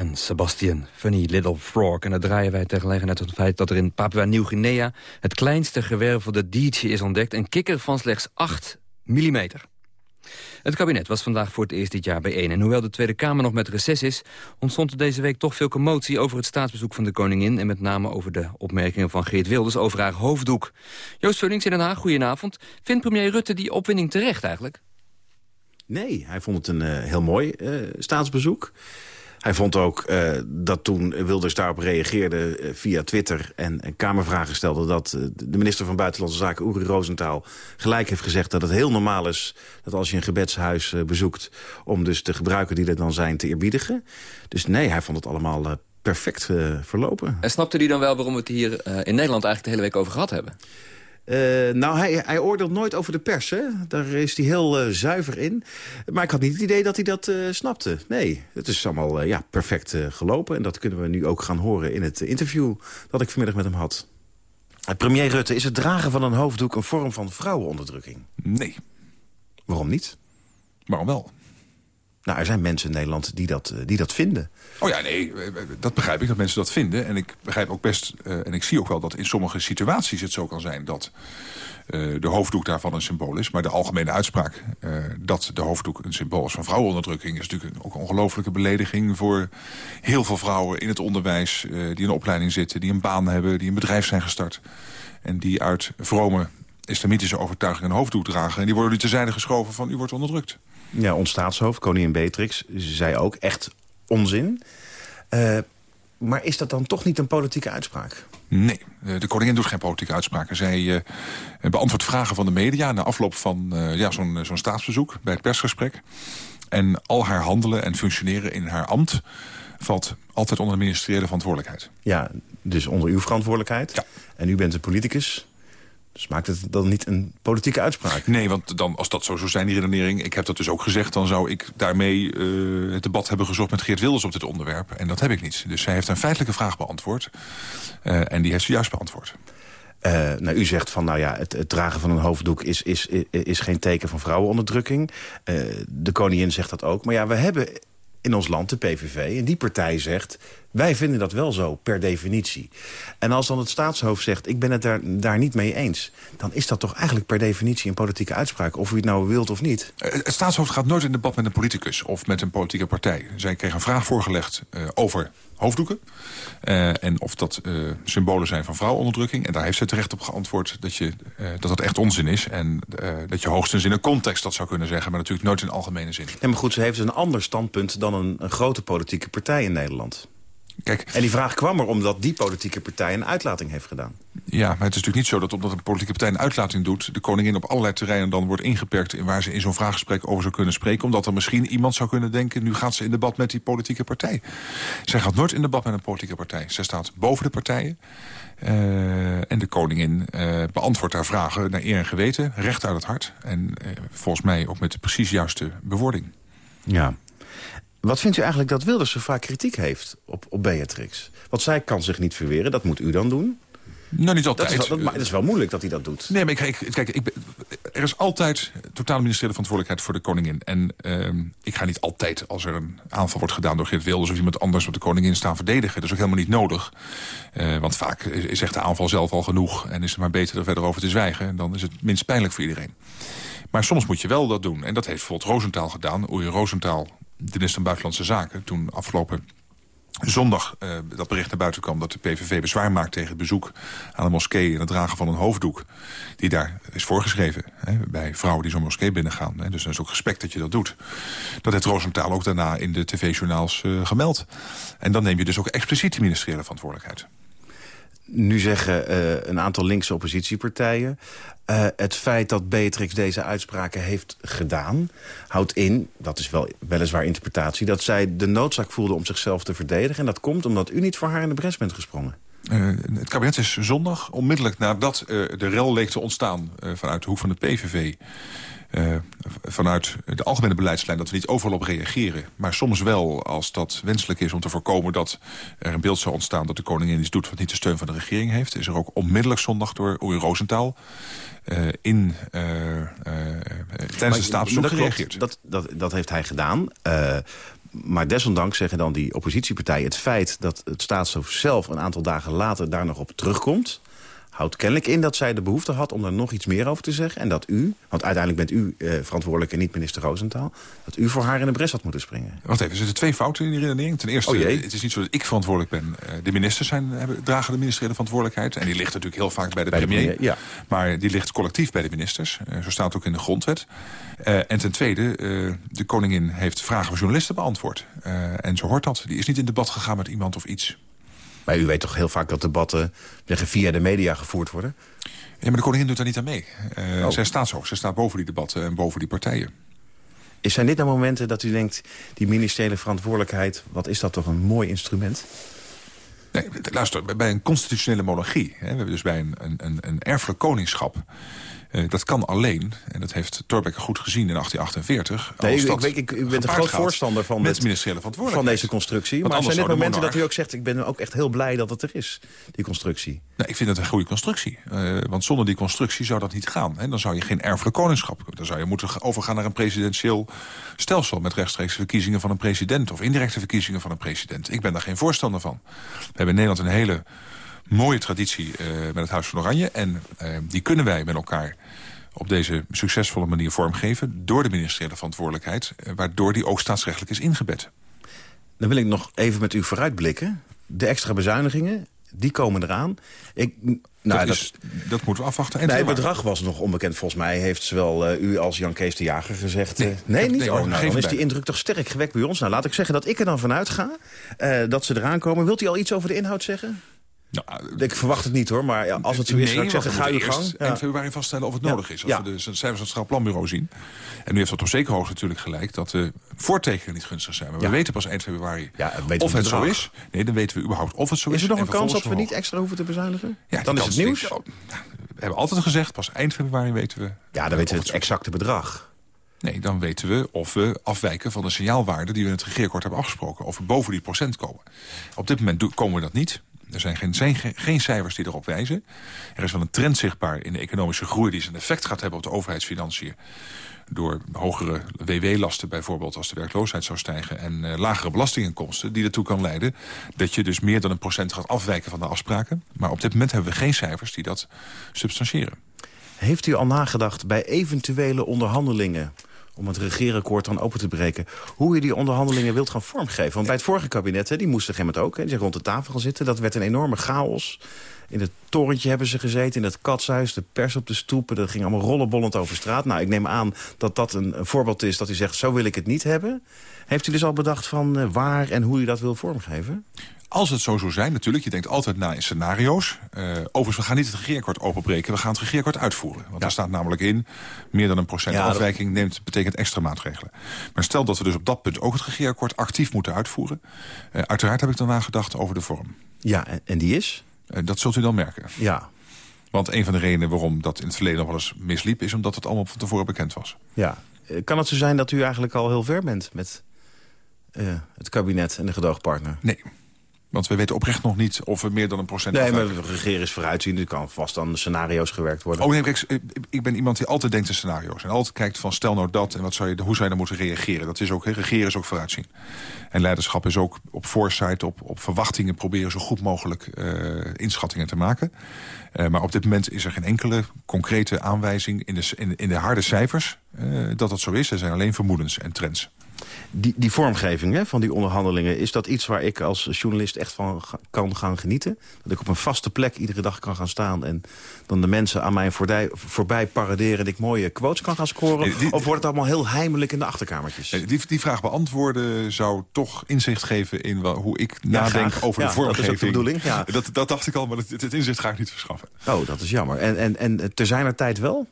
En Sebastian, Funny Little Frog. En dat draaien wij tot het feit dat er in Papua Nieuw-Guinea... het kleinste gewervelde diertje is ontdekt. Een kikker van slechts 8 millimeter. Het kabinet was vandaag voor het eerst dit jaar bijeen. En hoewel de Tweede Kamer nog met reces is... ontstond er deze week toch veel commotie over het staatsbezoek van de koningin... en met name over de opmerkingen van Geert Wilders over haar hoofddoek. Joost Vullings in Den Haag, goedenavond. Vindt premier Rutte die opwinding terecht eigenlijk? Nee, hij vond het een uh, heel mooi uh, staatsbezoek. Hij vond ook uh, dat toen Wilders daarop reageerde uh, via Twitter... En, en, Kamervragen stelde dat uh, de minister van Buitenlandse Zaken... Uri Rosenthal gelijk heeft gezegd dat het heel normaal is... dat als je een gebedshuis bezoekt... om dus de gebruiken die er dan zijn te eerbiedigen. Dus nee, hij vond het allemaal perfect verlopen. En snapte hij dan wel waarom we het hier in Nederland... eigenlijk de hele week over gehad hebben? Uh, nou, hij, hij, oordeelt nooit over de pers, hè? Daar is hij heel uh, zuiver in. Maar ik had niet het idee dat hij dat uh, snapte. Nee, het is allemaal ja, perfect gelopen. En dat kunnen we nu ook gaan horen in het interview dat ik vanmiddag met hem had. Premier Rutte, is het dragen van een hoofddoek een vorm van vrouwenonderdrukking? Nee. Waarom niet? Waarom wel? Nou, er zijn mensen in Nederland die dat, die dat vinden. Oh ja, nee, dat begrijp ik, dat mensen dat vinden. En ik begrijp ook best, en ik zie ook wel dat in sommige situaties het zo kan zijn... dat de hoofddoek daarvan een symbool is. Maar de algemene uitspraak dat de hoofddoek een symbool is van vrouwenonderdrukking... is natuurlijk ook een ongelofelijke belediging voor heel veel vrouwen in het onderwijs... die in een opleiding zitten, die een baan hebben, die een bedrijf zijn gestart... en die uit vrome islamitische overtuiging een hoofddoek dragen. En die worden nu terzijde geschoven van u wordt onderdrukt. Ja, ons staatshoofd, koningin Beatrix, zei ook echt onzin. Uh, maar is dat dan toch niet een politieke uitspraak? Nee, de koningin doet geen politieke uitspraken. Zij uh, beantwoordt vragen van de media... na afloop van uh, ja, zo'n zo'n staatsbezoek bij het persgesprek. En al haar handelen en functioneren in haar ambt... valt altijd onder de ministeriële verantwoordelijkheid. Ja, dus onder uw verantwoordelijkheid. Ja. En u bent een politicus. Dus maakt het dan niet een politieke uitspraak? Nee, want dan, als dat zo zou zijn, die redenering... ik heb dat dus ook gezegd, dan zou ik daarmee uh, het debat hebben gezocht... met Geert Wilders op dit onderwerp. En dat heb ik niet. Dus zij heeft een feitelijke vraag beantwoord. Uh, en die heeft ze juist beantwoord. Uh, nou, u zegt van, nou ja, het, het dragen van een hoofddoek is, is, is, is geen teken van vrouwenonderdrukking. De koningin zegt dat ook. Maar ja, we hebben in ons land, de PVV. En die partij zegt, wij vinden dat wel zo, per definitie. En als dan het staatshoofd zegt, ik ben het daar, daar niet mee eens... dan is dat toch eigenlijk per definitie een politieke uitspraak... of u het nou wilt of niet. Het staatshoofd gaat nooit in debat met een politicus of met een politieke partij. Zij kreeg een vraag voorgelegd uh, over hoofddoeken. Uh, en of dat uh, symbolen zijn van vrouwenonderdrukking. En daar heeft ze terecht op geantwoord dat je, uh, dat het echt onzin is. En dat je hoogstens in een context dat zou kunnen zeggen. Maar natuurlijk nooit in algemene zin. Ja, maar goed, ze heeft een ander standpunt dan een, een grote politieke partij in Nederland. Kijk, en die vraag kwam er omdat die politieke partij een uitlating heeft gedaan. Ja, maar het is natuurlijk niet zo dat omdat een politieke partij een uitlating doet... de koningin op allerlei terreinen dan wordt ingeperkt... in waar ze in zo'n vraaggesprek over zou kunnen spreken. Omdat er misschien iemand zou kunnen denken... nu gaat ze in debat met die politieke partij. Zij gaat nooit in debat met een politieke partij. Zij staat boven de partijen. Uh, en de koningin uh, beantwoordt haar vragen naar eer en geweten. Recht uit het hart. En uh, volgens mij ook met de precies juiste bewoording. Ja, wat vindt u eigenlijk dat Wilders zo vaak kritiek heeft op, op Beatrix? Want zij kan zich niet verweren, dat moet u dan doen. Nou, niet altijd. Dat is, wel, dat, maar het is wel moeilijk dat hij dat doet. Nee, maar kijk, kijk ik, er is altijd totale ministeriële verantwoordelijkheid voor de koningin. En uh, ik ga niet altijd, als er een aanval wordt gedaan door Geert Wilders... of iemand anders op de koningin staan verdedigen. Dat is ook helemaal niet nodig. Uh, want vaak is echt de aanval zelf al genoeg... en is het maar beter er verder over te zwijgen. En dan is het minst pijnlijk voor iedereen. Maar soms moet je wel dat doen. En dat heeft bijvoorbeeld Roosentaal gedaan. Oei Roosentaal de minister van Buitenlandse Zaken... toen afgelopen zondag uh, dat bericht naar buiten kwam... dat de PVV bezwaar maakt tegen het bezoek aan de moskee... en het dragen van een hoofddoek die daar is voorgeschreven... Hè, bij vrouwen die zo'n moskee binnengaan. Hè, dus er is ook respect dat je dat doet. Dat heeft Roosentaal ook daarna in de tv-journaals uh, gemeld. En dan neem je dus ook expliciet de ministeriële verantwoordelijkheid. Nu zeggen uh, een aantal linkse oppositiepartijen... Uh, het feit dat Beatrix deze uitspraken heeft gedaan... houdt in, dat is wel, weliswaar interpretatie... dat zij de noodzaak voelde om zichzelf te verdedigen. En dat komt omdat u niet voor haar in de bres bent gesprongen. Uh, het kabinet is zondag, onmiddellijk nadat de rel leek te ontstaan... vanuit de hoek van de PVV... Uh, vanuit de algemene beleidslijn dat we niet overal op reageren. Maar soms wel als dat wenselijk is om te voorkomen dat er een beeld zou ontstaan... dat de koningin iets doet wat niet de steun van de regering heeft. Is er ook onmiddellijk zondag door Oei Roosentaal uh, in, uh, tijdens de staatsbezoek gereageerd. Dat, dat, dat heeft hij gedaan. Maar desondanks zeggen dan die oppositiepartijen... het feit dat het staatshoofd zelf een aantal dagen later daar nog op terugkomt houdt kennelijk in dat zij de behoefte had om daar nog iets meer over te zeggen. En dat u, want uiteindelijk bent u eh, verantwoordelijk en niet minister Roosentaal... dat u voor haar in de bres had moeten springen. Wacht even, er zitten twee fouten in die redenering. Ten eerste, Oh jee. het is niet zo dat ik verantwoordelijk ben. Eh, De ministers zijn, hebben, dragen de ministeriële verantwoordelijkheid. En die ligt natuurlijk heel vaak bij de Bij de premier. premier, ja. Maar die ligt collectief bij de ministers. Eh, zo staat het ook in de grondwet. Eh, en ten tweede, de koningin heeft vragen van journalisten beantwoord. En zo hoort dat. Die is niet in debat gegaan met iemand of iets. Maar u weet toch heel vaak dat debatten via de media gevoerd worden? Ja, maar de koningin doet daar niet aan mee. Oh. Zij staat zo. Zij staat boven die debatten en boven die partijen. Is zijn dit nou momenten dat u denkt, die ministeriële verantwoordelijkheid... wat is dat toch een mooi instrument? Nee, luister, bij een constitutionele monarchie... Hè, we hebben dus bij een, een, een, een erfelijk koningschap... eh, dat kan alleen, en dat heeft Thorbecke goed gezien in 1848... Nee, als ik, dat ik, ik, u bent een gepaard groot voorstander van, met van deze constructie. Want maar zijn dit zou de momenten dat u ook zegt... ik ben ook echt heel blij dat het er is, die constructie? Nou, ik vind het een goede constructie. Eh, want zonder die constructie zou dat niet gaan. Hè? Dan zou je geen erfelijk koningschap. Dan zou je moeten overgaan naar een presidentieel stelsel... met rechtstreeks verkiezingen van een president... of indirecte verkiezingen van een president. Ik ben daar geen voorstander van. We hebben in Nederland een hele mooie traditie eh, met het Huis van Oranje. En eh, die kunnen wij met elkaar op deze succesvolle manier vormgeven... door de ministeriële verantwoordelijkheid... eh, waardoor die ook staatsrechtelijk is ingebed. Dan wil ik nog even met u vooruitblikken. De extra bezuinigingen, die komen eraan. Ik, nou, dat, is, dat moeten we afwachten. Nee, het bedrag was nog onbekend. Volgens mij heeft zowel u als Jan Kees de Jager gezegd... Nee, niet? nee, oh, nou, dan is die indruk toch sterk gewekt bij ons. Nou, laat ik zeggen dat ik er dan vanuit ga dat ze eraan komen. Wilt u al iets over de inhoud zeggen? Ik verwacht het niet hoor, maar als het zo is, Nee, zeggen, we ga moeten gang. Ja. februari vaststellen of het Ja. nodig is. Als Ja. we de cijfers van het Centraal Planbureau zien. En nu heeft dat op zekere hoogte natuurlijk gelijk... dat de voortekenen niet gunstig zijn. Maar we weten pas eind februari of het zo is. Nee, dan weten we überhaupt of het zo is. Is er nog en een kans dat we niet extra hoeven te bezuinigen? Ja, dan is het nieuws. we hebben altijd gezegd, pas eind februari weten we... Ja, dan weten we het exacte bedrag. Nee, dan weten we of we afwijken van de signaalwaarde... die we in het regeerakkoord hebben afgesproken. Of we boven die procent komen. Op dit moment komen we dat niet. Er zijn geen, geen cijfers die erop wijzen. Er is wel een trend zichtbaar in de economische groei... die zijn effect gaat hebben op de overheidsfinanciën. Door hogere WW-lasten bijvoorbeeld als de werkloosheid zou stijgen... en eh, lagere belastinginkomsten die ertoe kan leiden... dat je dus meer dan een procent gaat afwijken van de afspraken. Maar op dit moment hebben we geen cijfers die dat substantiëren. Heeft u al nagedacht bij eventuele onderhandelingen om het regeerakkoord dan open te breken... hoe u die onderhandelingen wilt gaan vormgeven? Want bij het vorige kabinet, hè, die moesten op een gegeven moment ook... Hè, die zijn rond de tafel gaan zitten, dat werd een enorme chaos. In het torentje hebben ze gezeten, in het katshuis, de pers op de stoepen. Dat ging allemaal rollenbollend over straat. Nou, ik neem aan dat dat een, een voorbeeld is dat u zegt... zo wil ik het niet hebben. Heeft u dus al bedacht van eh, waar en hoe u dat wil vormgeven? Als het zo zou zijn, natuurlijk, je denkt altijd na in scenario's. Eh, overigens, we gaan niet het regeerakkoord openbreken, we gaan het regeerakkoord uitvoeren. Want daar staat namelijk in, meer dan een procent Ja, afwijking neemt, betekent extra maatregelen. Maar stel dat we dus op dat punt ook het regeerakkoord actief moeten uitvoeren. eh, uiteraard heb ik daarna gedacht over de vorm. Ja, en, die is? Eh, dat zult u dan merken. Ja. Want een van de redenen waarom dat in het verleden nog wel eens misliep... is omdat het allemaal van tevoren bekend was. Ja. Kan het zo zijn dat u eigenlijk al heel ver bent met het kabinet en de gedoogpartner? Nee. Want we weten oprecht nog niet of we meer dan een procent Nee, maar het regeren is vooruitzien. Er kan vast aan scenario's gewerkt worden. Oh nee, kijk, ik, ik ben iemand die altijd denkt in scenario's. En altijd kijkt van stel nou dat en wat zou je, hoe zou je dan moeten reageren. Dat is ook, hè, regeren is ook vooruitzien. En leiderschap is ook op foresight, op, op verwachtingen... proberen zo goed mogelijk eh, inschattingen te maken. Eh, maar op dit moment is er geen enkele concrete aanwijzing... in de, in, in de harde cijfers eh, dat dat zo is. Er zijn alleen vermoedens en trends. Die, die vormgeving hè, van die onderhandelingen... is dat iets waar ik als journalist echt van ga- kan gaan genieten? Dat ik op een vaste plek iedere dag kan gaan staan... en dan de mensen aan mij voorbij, voorbij paraderen... en ik mooie quotes kan gaan scoren? Die- of wordt het allemaal heel heimelijk in de achterkamertjes? Die, die vraag beantwoorden zou toch inzicht geven in wel, hoe ik Ja, nadenk graag. over Ja, de dat is de vormgeving. bedoeling, ja. Dat, dat dacht ik al, maar het, het inzicht ga ik niet verschaffen. Oh, dat is jammer. En, en, en te zijner tijd wel?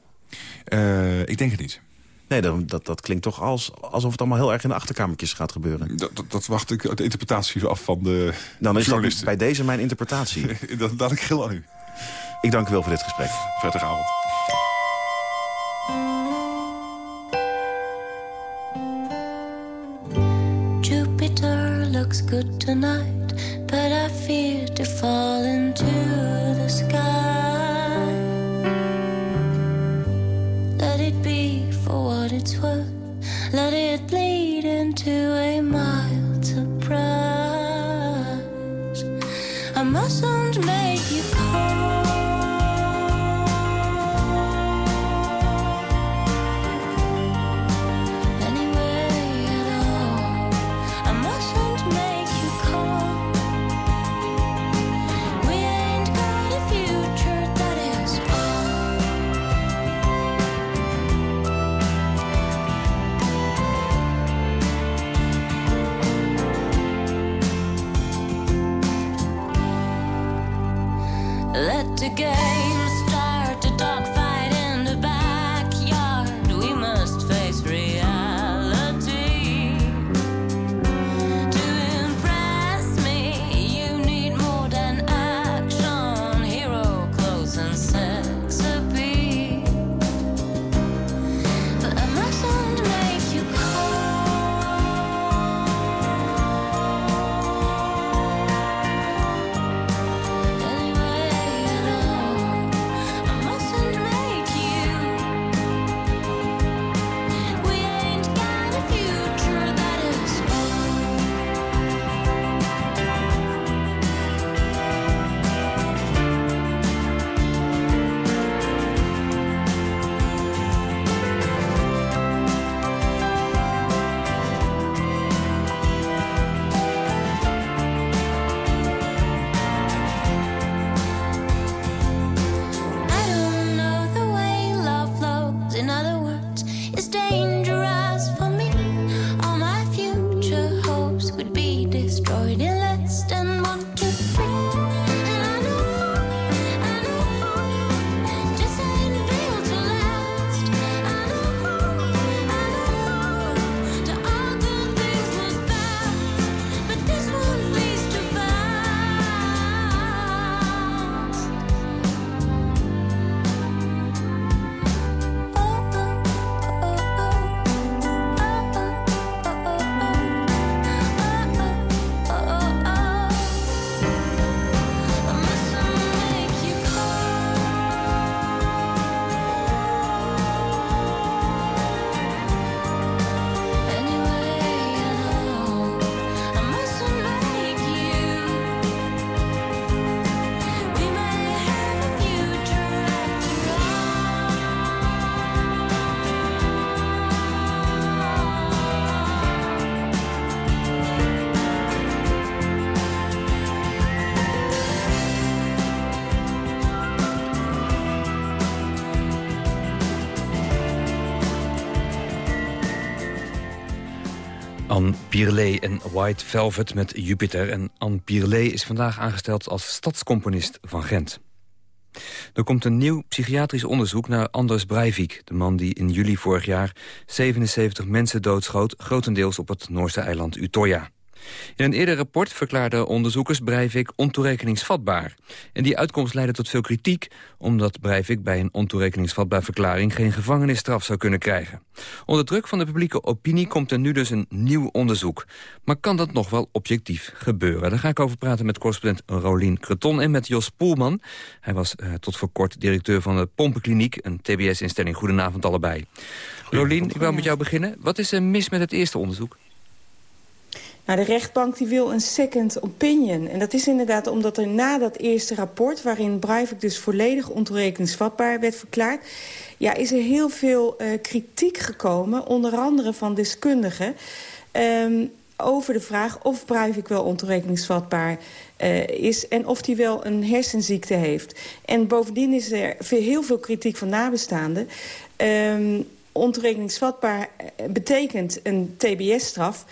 Eh, ik denk het niet. Nee, dat, dat, dat klinkt toch als, alsof het allemaal heel erg in de achterkamertjes gaat gebeuren. Dat, dat, dat wacht ik uit de interpretatie af van de Dan is dat bij deze mijn interpretatie. <laughs> dat laat ik gil aan u. Ik dank u wel voor dit gesprek. Prettige avond. Jupiter looks good tonight, but I fear to fall I mustn't make you call. En White Velvet met Jupiter. En Anne Pierlet is vandaag aangesteld als stadscomponist van Gent. Er komt een nieuw psychiatrisch onderzoek naar Anders Breivik... de man die in juli vorig jaar 77 mensen doodschoot... grotendeels op het Noorse eiland Utoya. In een eerder rapport verklaarden onderzoekers Breivik ontoerekeningsvatbaar. En die uitkomst leidde tot veel kritiek... omdat Breivik bij een ontoerekeningsvatbaar verklaring... geen gevangenisstraf zou kunnen krijgen. Onder druk van de publieke opinie komt er nu dus een nieuw onderzoek. Maar kan dat nog wel objectief gebeuren? Daar ga ik over praten met correspondent Rolien Creton en met Jos Poelman. Hij was eh, tot voor kort directeur van de Pompenkliniek... een TBS-instelling. Goedenavond allebei. Rolien, ik wil met jou beginnen. Wat is er mis met het eerste onderzoek? Nou, de rechtbank die wil een second opinion. En dat is inderdaad omdat er na dat eerste rapport... waarin Breivik dus volledig ontoerekeningsvatbaar werd verklaard... ja, is er heel veel uh, kritiek gekomen, onder andere van deskundigen... Um, over de vraag of Breivik wel ontoerekeningsvatbaar uh, is... en of hij wel een hersenziekte heeft. En bovendien is er heel veel kritiek van nabestaanden... Um, betekent een TBS-straf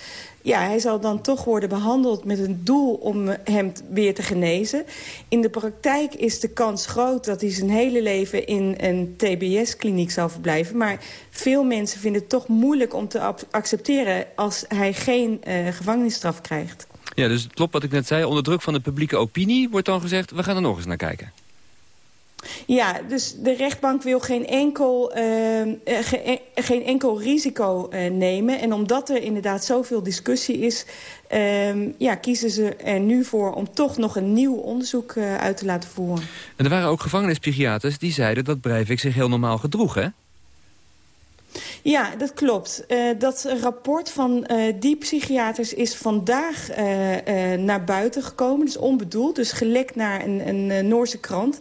ja, hij zal dan toch worden behandeld met een doel om hem weer te genezen. In de praktijk is de kans groot dat hij zijn hele leven in een TBS-kliniek zal verblijven. Maar veel mensen vinden het toch moeilijk om te accepteren als hij geen uh, gevangenisstraf krijgt. Ja, dus het klopt wat ik net zei. Onder druk van de publieke opinie wordt dan gezegd... we gaan er nog eens naar kijken. Ja, dus de rechtbank wil geen enkel, uh, ge geen enkel risico uh, nemen. En omdat er inderdaad zoveel discussie is... Uh, ja, kiezen ze er nu voor om toch nog een nieuw onderzoek uh, uit te laten voeren. En er waren ook gevangenispsychiaters die zeiden dat Breivik zich heel normaal gedroeg, hè? Ja, dat klopt. Uh, dat rapport van uh, die psychiaters is vandaag uh, naar buiten gekomen. Dus onbedoeld, dus gelekt naar een, een Noorse krant.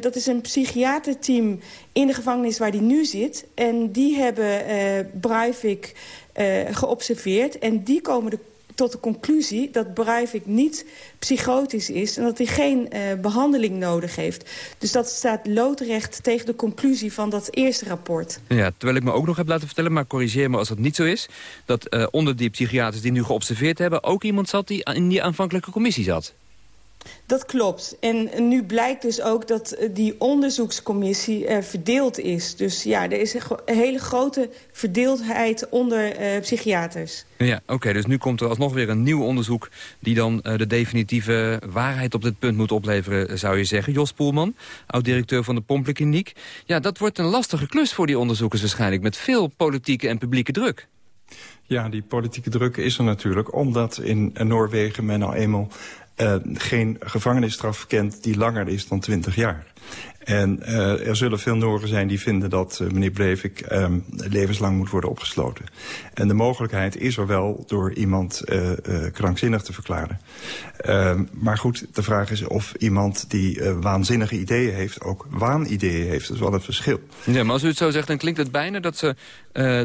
Dat is een psychiaterteam in de gevangenis waar die nu zit. En die hebben Breivik geobserveerd. En die komen tot de conclusie dat Breivik niet psychotisch is... en dat hij geen uh, behandeling nodig heeft. Dus dat staat loodrecht tegen de conclusie van dat eerste rapport. Ja, terwijl ik me ook nog heb laten vertellen, maar corrigeer me als dat niet zo is... dat uh, onder die psychiaters die nu geobserveerd hebben... ook iemand zat die in die aanvankelijke commissie zat. Dat klopt. En nu blijkt dus ook dat eh, die onderzoekscommissie uh, verdeeld is. Dus ja, er is een hele grote verdeeldheid onder uh, psychiaters. Ja, oké. dus nu komt er alsnog weer een nieuw onderzoek... die dan uh, de definitieve waarheid op dit punt moet opleveren, zou je zeggen. Jos Poelman, oud-directeur van de Pompenkliniek. Ja, dat wordt een lastige klus voor die onderzoekers waarschijnlijk... met veel politieke en publieke druk. Ja, die politieke druk is er natuurlijk, omdat in Noorwegen men al eenmaal uh, geen gevangenisstraf kent die langer is dan 20 jaar. En uh, er zullen veel Noren zijn die vinden dat uh, meneer Breivik um, levenslang moet worden opgesloten. En de mogelijkheid is er wel door iemand krankzinnig te verklaren. Ehm, maar goed, de vraag is of iemand die waanzinnige ideeën heeft ook waanideeën heeft. Dat is wel een verschil. Ja, maar als u het zo zegt, dan klinkt het bijna dat ze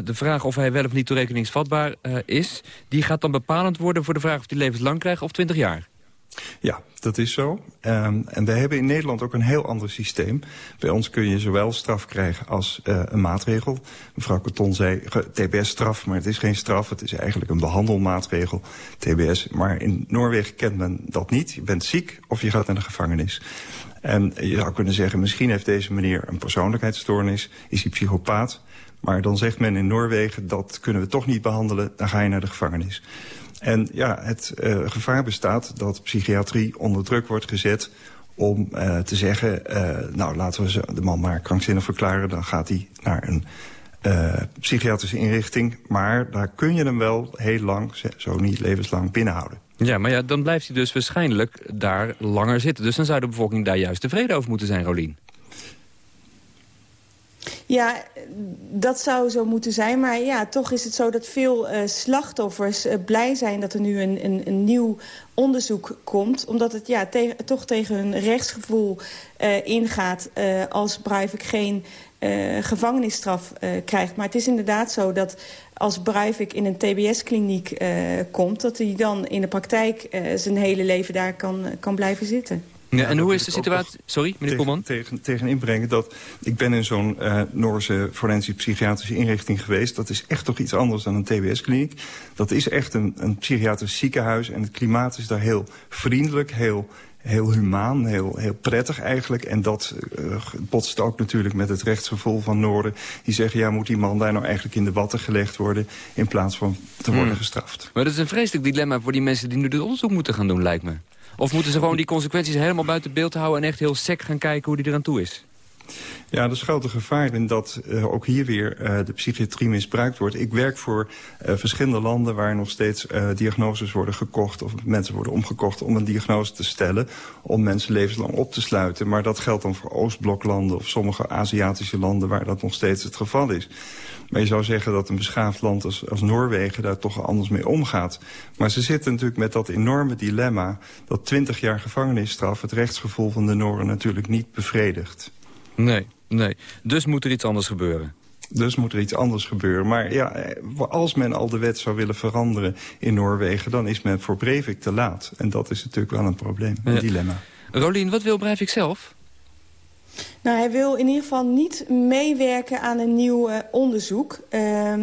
de vraag of hij wel of niet toerekeningsvatbaar is... die gaat dan bepalend worden voor de vraag of hij levenslang krijgt of 20 jaar. Ja, dat is zo. Um, en we hebben in Nederland ook een heel ander systeem. Bij ons kun je zowel straf krijgen als uh, een maatregel. Mevrouw Coton zei TBS-straf, maar het is geen straf. Het is eigenlijk een behandelmaatregel, TBS. Maar in Noorwegen kent men dat niet. Je bent ziek of je gaat naar de gevangenis. En je zou kunnen zeggen, misschien heeft deze meneer een persoonlijkheidsstoornis. Is hij psychopaat? Maar dan zegt men in Noorwegen, dat kunnen we toch niet behandelen. Dan ga je naar de gevangenis. En ja, het uh, gevaar bestaat dat psychiatrie onder druk wordt gezet om uh, te zeggen, uh, nou laten we de man maar krankzinnig verklaren. Dan gaat hij naar een psychiatrische inrichting. Maar daar kun je hem wel heel lang, zo niet levenslang, binnenhouden. Ja, maar ja, dan blijft hij dus waarschijnlijk daar langer zitten. Dus dan zou de bevolking daar juist tevreden over moeten zijn, Rolien. Ja, dat zou zo moeten zijn. Maar ja, toch is het zo dat veel uh, slachtoffers uh, blij zijn dat er nu een, een, een, nieuw onderzoek komt. Omdat het ja, toch tegen hun rechtsgevoel uh, ingaat als Breivik geen gevangenisstraf krijgt. Maar het is inderdaad zo dat als Breivik in een TBS-kliniek komt... dat hij dan in de praktijk zijn hele leven daar kan, kan blijven zitten. Ja, en hoe is de situatie? Sorry, meneer Polman? Tegen, tegen inbrengen dat ik ben in zo'n uh, Noorse forensisch psychiatrische inrichting geweest. Dat is echt toch iets anders dan een TBS-kliniek. Dat is echt een, een psychiatrisch ziekenhuis en het klimaat is daar heel vriendelijk, heel heel humaan, heel, heel prettig eigenlijk. En dat uh, botst ook natuurlijk met het rechtsgevoel van Noorden. Die zeggen, ja, moet die man daar nou eigenlijk in de watten gelegd worden... in plaats van te worden hmm. gestraft. Maar dat is een vreselijk dilemma voor die mensen die nu dit onderzoek moeten gaan doen, lijkt me. Of moeten ze gewoon die consequenties helemaal buiten beeld houden... en echt heel sec gaan kijken hoe die eraan toe is? Ja, er is grote gevaar in dat uh, ook hier weer uh, de psychiatrie misbruikt wordt. Ik werk voor uh, verschillende landen waar nog steeds diagnoses worden gekocht... of mensen worden omgekocht om een diagnose te stellen... om mensen levenslang op te sluiten. Maar dat geldt dan voor Oostbloklanden of sommige Aziatische landen... waar dat nog steeds het geval is. Maar je zou zeggen dat een beschaafd land als, als Noorwegen daar toch anders mee omgaat. Maar ze zitten natuurlijk met dat enorme dilemma... dat 20 jaar gevangenisstraf het rechtsgevoel van de Noren natuurlijk niet bevredigt. Nee, nee. Dus moet er iets anders gebeuren. Dus moet er iets anders gebeuren. Maar ja, als men al de wet zou willen veranderen in Noorwegen... dan is men voor Breivik te laat. En dat is natuurlijk wel een probleem, een ja. dilemma. Rolien, wat wil Breivik zelf? Nou, hij wil in ieder geval niet meewerken aan een nieuw uh, onderzoek. Uh,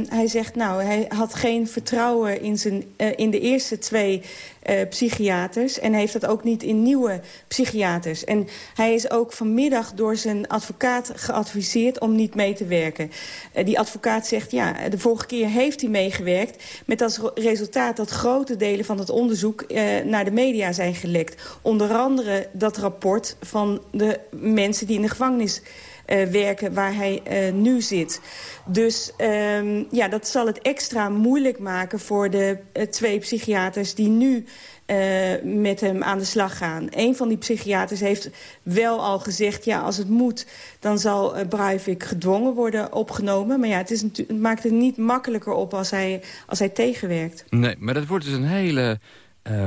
hij zegt, nou, hij had geen vertrouwen in, zijn, uh, in de eerste twee uh, psychiaters... en heeft dat ook niet in nieuwe psychiaters. En hij is ook vanmiddag door zijn advocaat geadviseerd om niet mee te werken. Uh, die advocaat zegt, ja, de vorige keer heeft hij meegewerkt... met als resultaat dat grote delen van het onderzoek uh, naar de media zijn gelekt. Onder andere dat rapport van de mensen die in de gevangenis eh, werken waar hij eh, nu zit. Dus ehm, ja, dat zal het extra moeilijk maken voor de eh, twee psychiaters die nu eh, met hem aan de slag gaan. Een van die psychiaters heeft wel al gezegd... ja, als het moet, dan zal uh, gedwongen worden opgenomen. Maar ja, het, is het maakt het niet makkelijker op als hij, als hij tegenwerkt. Nee, maar dat wordt dus een hele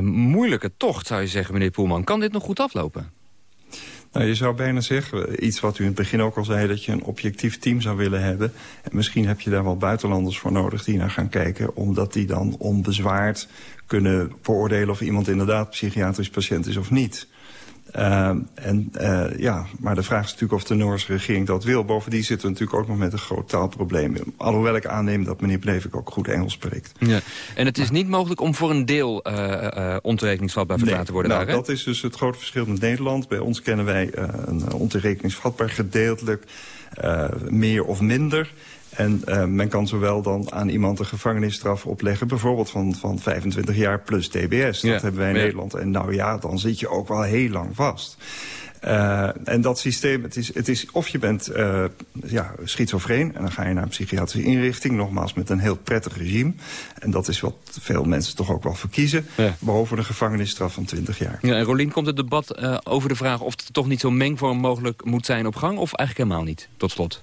moeilijke tocht, zou je zeggen, meneer Poelman. Kan dit nog goed aflopen? Nou, je zou bijna zeggen, iets wat u in het begin ook al zei... dat je een objectief team zou willen hebben. En misschien heb je daar wel buitenlanders voor nodig die naar gaan kijken... omdat die dan onbezwaard kunnen beoordelen of iemand inderdaad psychiatrisch patiënt is of niet. Uh, en, uh, ja, maar de vraag is natuurlijk of de Noorse regering dat wil. Bovendien zitten we natuurlijk ook nog met een groot taalprobleem. Alhoewel ik aanneem dat meneer Breivik ook goed Engels spreekt. Ja. En het is niet mogelijk om voor een deel uh, uh, ontoerekeningsvatbaar verklaard nee, te worden nou, daar, hè? dat is dus het grote verschil met Nederland. Bij ons kennen wij een ontoerekeningsvatbaar gedeeltelijk meer of minder... En uh, men kan zowel dan aan iemand een gevangenisstraf opleggen... bijvoorbeeld van, van 25 jaar plus TBS. Dat hebben wij in ja. Nederland. En nou ja, dan zit je ook wel heel lang vast. Uh, en dat systeem, het is, het is of je bent uh, ja, schizofreen... en dan ga je naar een psychiatrische inrichting... nogmaals met een heel prettig regime. En dat is wat veel mensen toch ook wel verkiezen... Ja. behalve een gevangenisstraf van 20 jaar. Ja, en Rolien, komt het debat uh, over de vraag of er toch niet zo'n mengvorm mogelijk moet zijn op gang? Of eigenlijk helemaal niet, tot slot?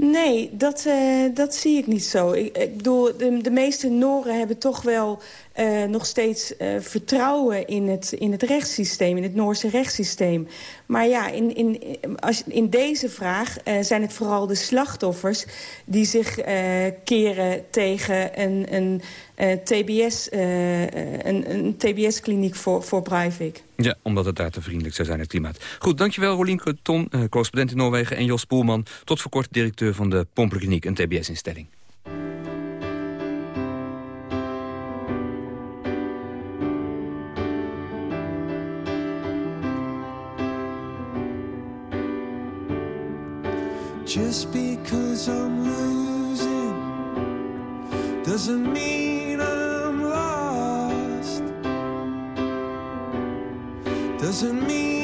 Nee, dat, uh, dat zie ik niet zo. Ik, ik bedoel, de, de meeste Noren hebben toch wel uh, nog steeds uh, vertrouwen in het, in het rechtssysteem, in het Noorse rechtssysteem. Maar ja, in, in, als, in deze vraag zijn het vooral de slachtoffers die zich keren tegen een, een, TBS, een, een TBS-kliniek voor, voor Breivik. Ja, omdat het daar te vriendelijk zou zijn, het klimaat. Goed, dankjewel Rolien Ton, correspondent in Noorwegen... en Jos Poelman, tot voor kort directeur van de Pompenkliniek, een TBS-instelling. Just because I'm losing doesn't mean I'm lost. Doesn't mean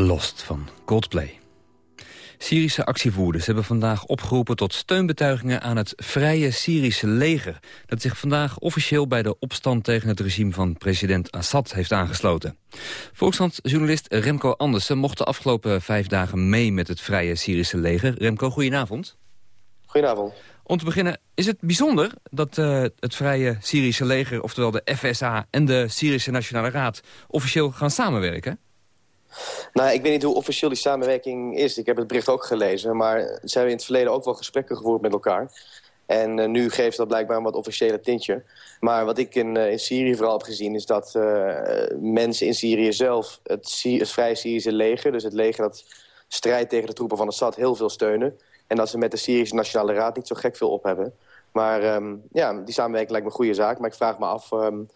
Lost van Coldplay. Syrische actievoerders hebben vandaag opgeroepen tot steunbetuigingen aan het Vrije Syrische leger, dat zich vandaag officieel bij de opstand tegen het regime van president Assad heeft aangesloten. Volkskrant-journalist Remco Andersen mocht de afgelopen vijf dagen mee met het Vrije Syrische leger. Remco, goedenavond. Goedenavond. Om te beginnen, is het bijzonder dat uh, het Vrije Syrische leger, oftewel de FSA en de Syrische Nationale Raad, officieel gaan samenwerken? Nou, ik weet niet hoe officieel die samenwerking is. Ik heb het bericht ook gelezen. Maar ze hebben in het verleden ook wel gesprekken gevoerd met elkaar. En uh, nu geeft dat blijkbaar een wat officiële tintje. Maar wat ik in, uh, in Syrië vooral heb gezien... is dat uh, mensen in Syrië zelf het, Vrije Syrische leger... dus het leger dat strijdt tegen de troepen van Assad heel veel steunen. En dat ze met de Syrische Nationale Raad niet zo gek veel op hebben. Maar um, ja, die samenwerking lijkt me een goede zaak. Maar ik vraag me af... Um,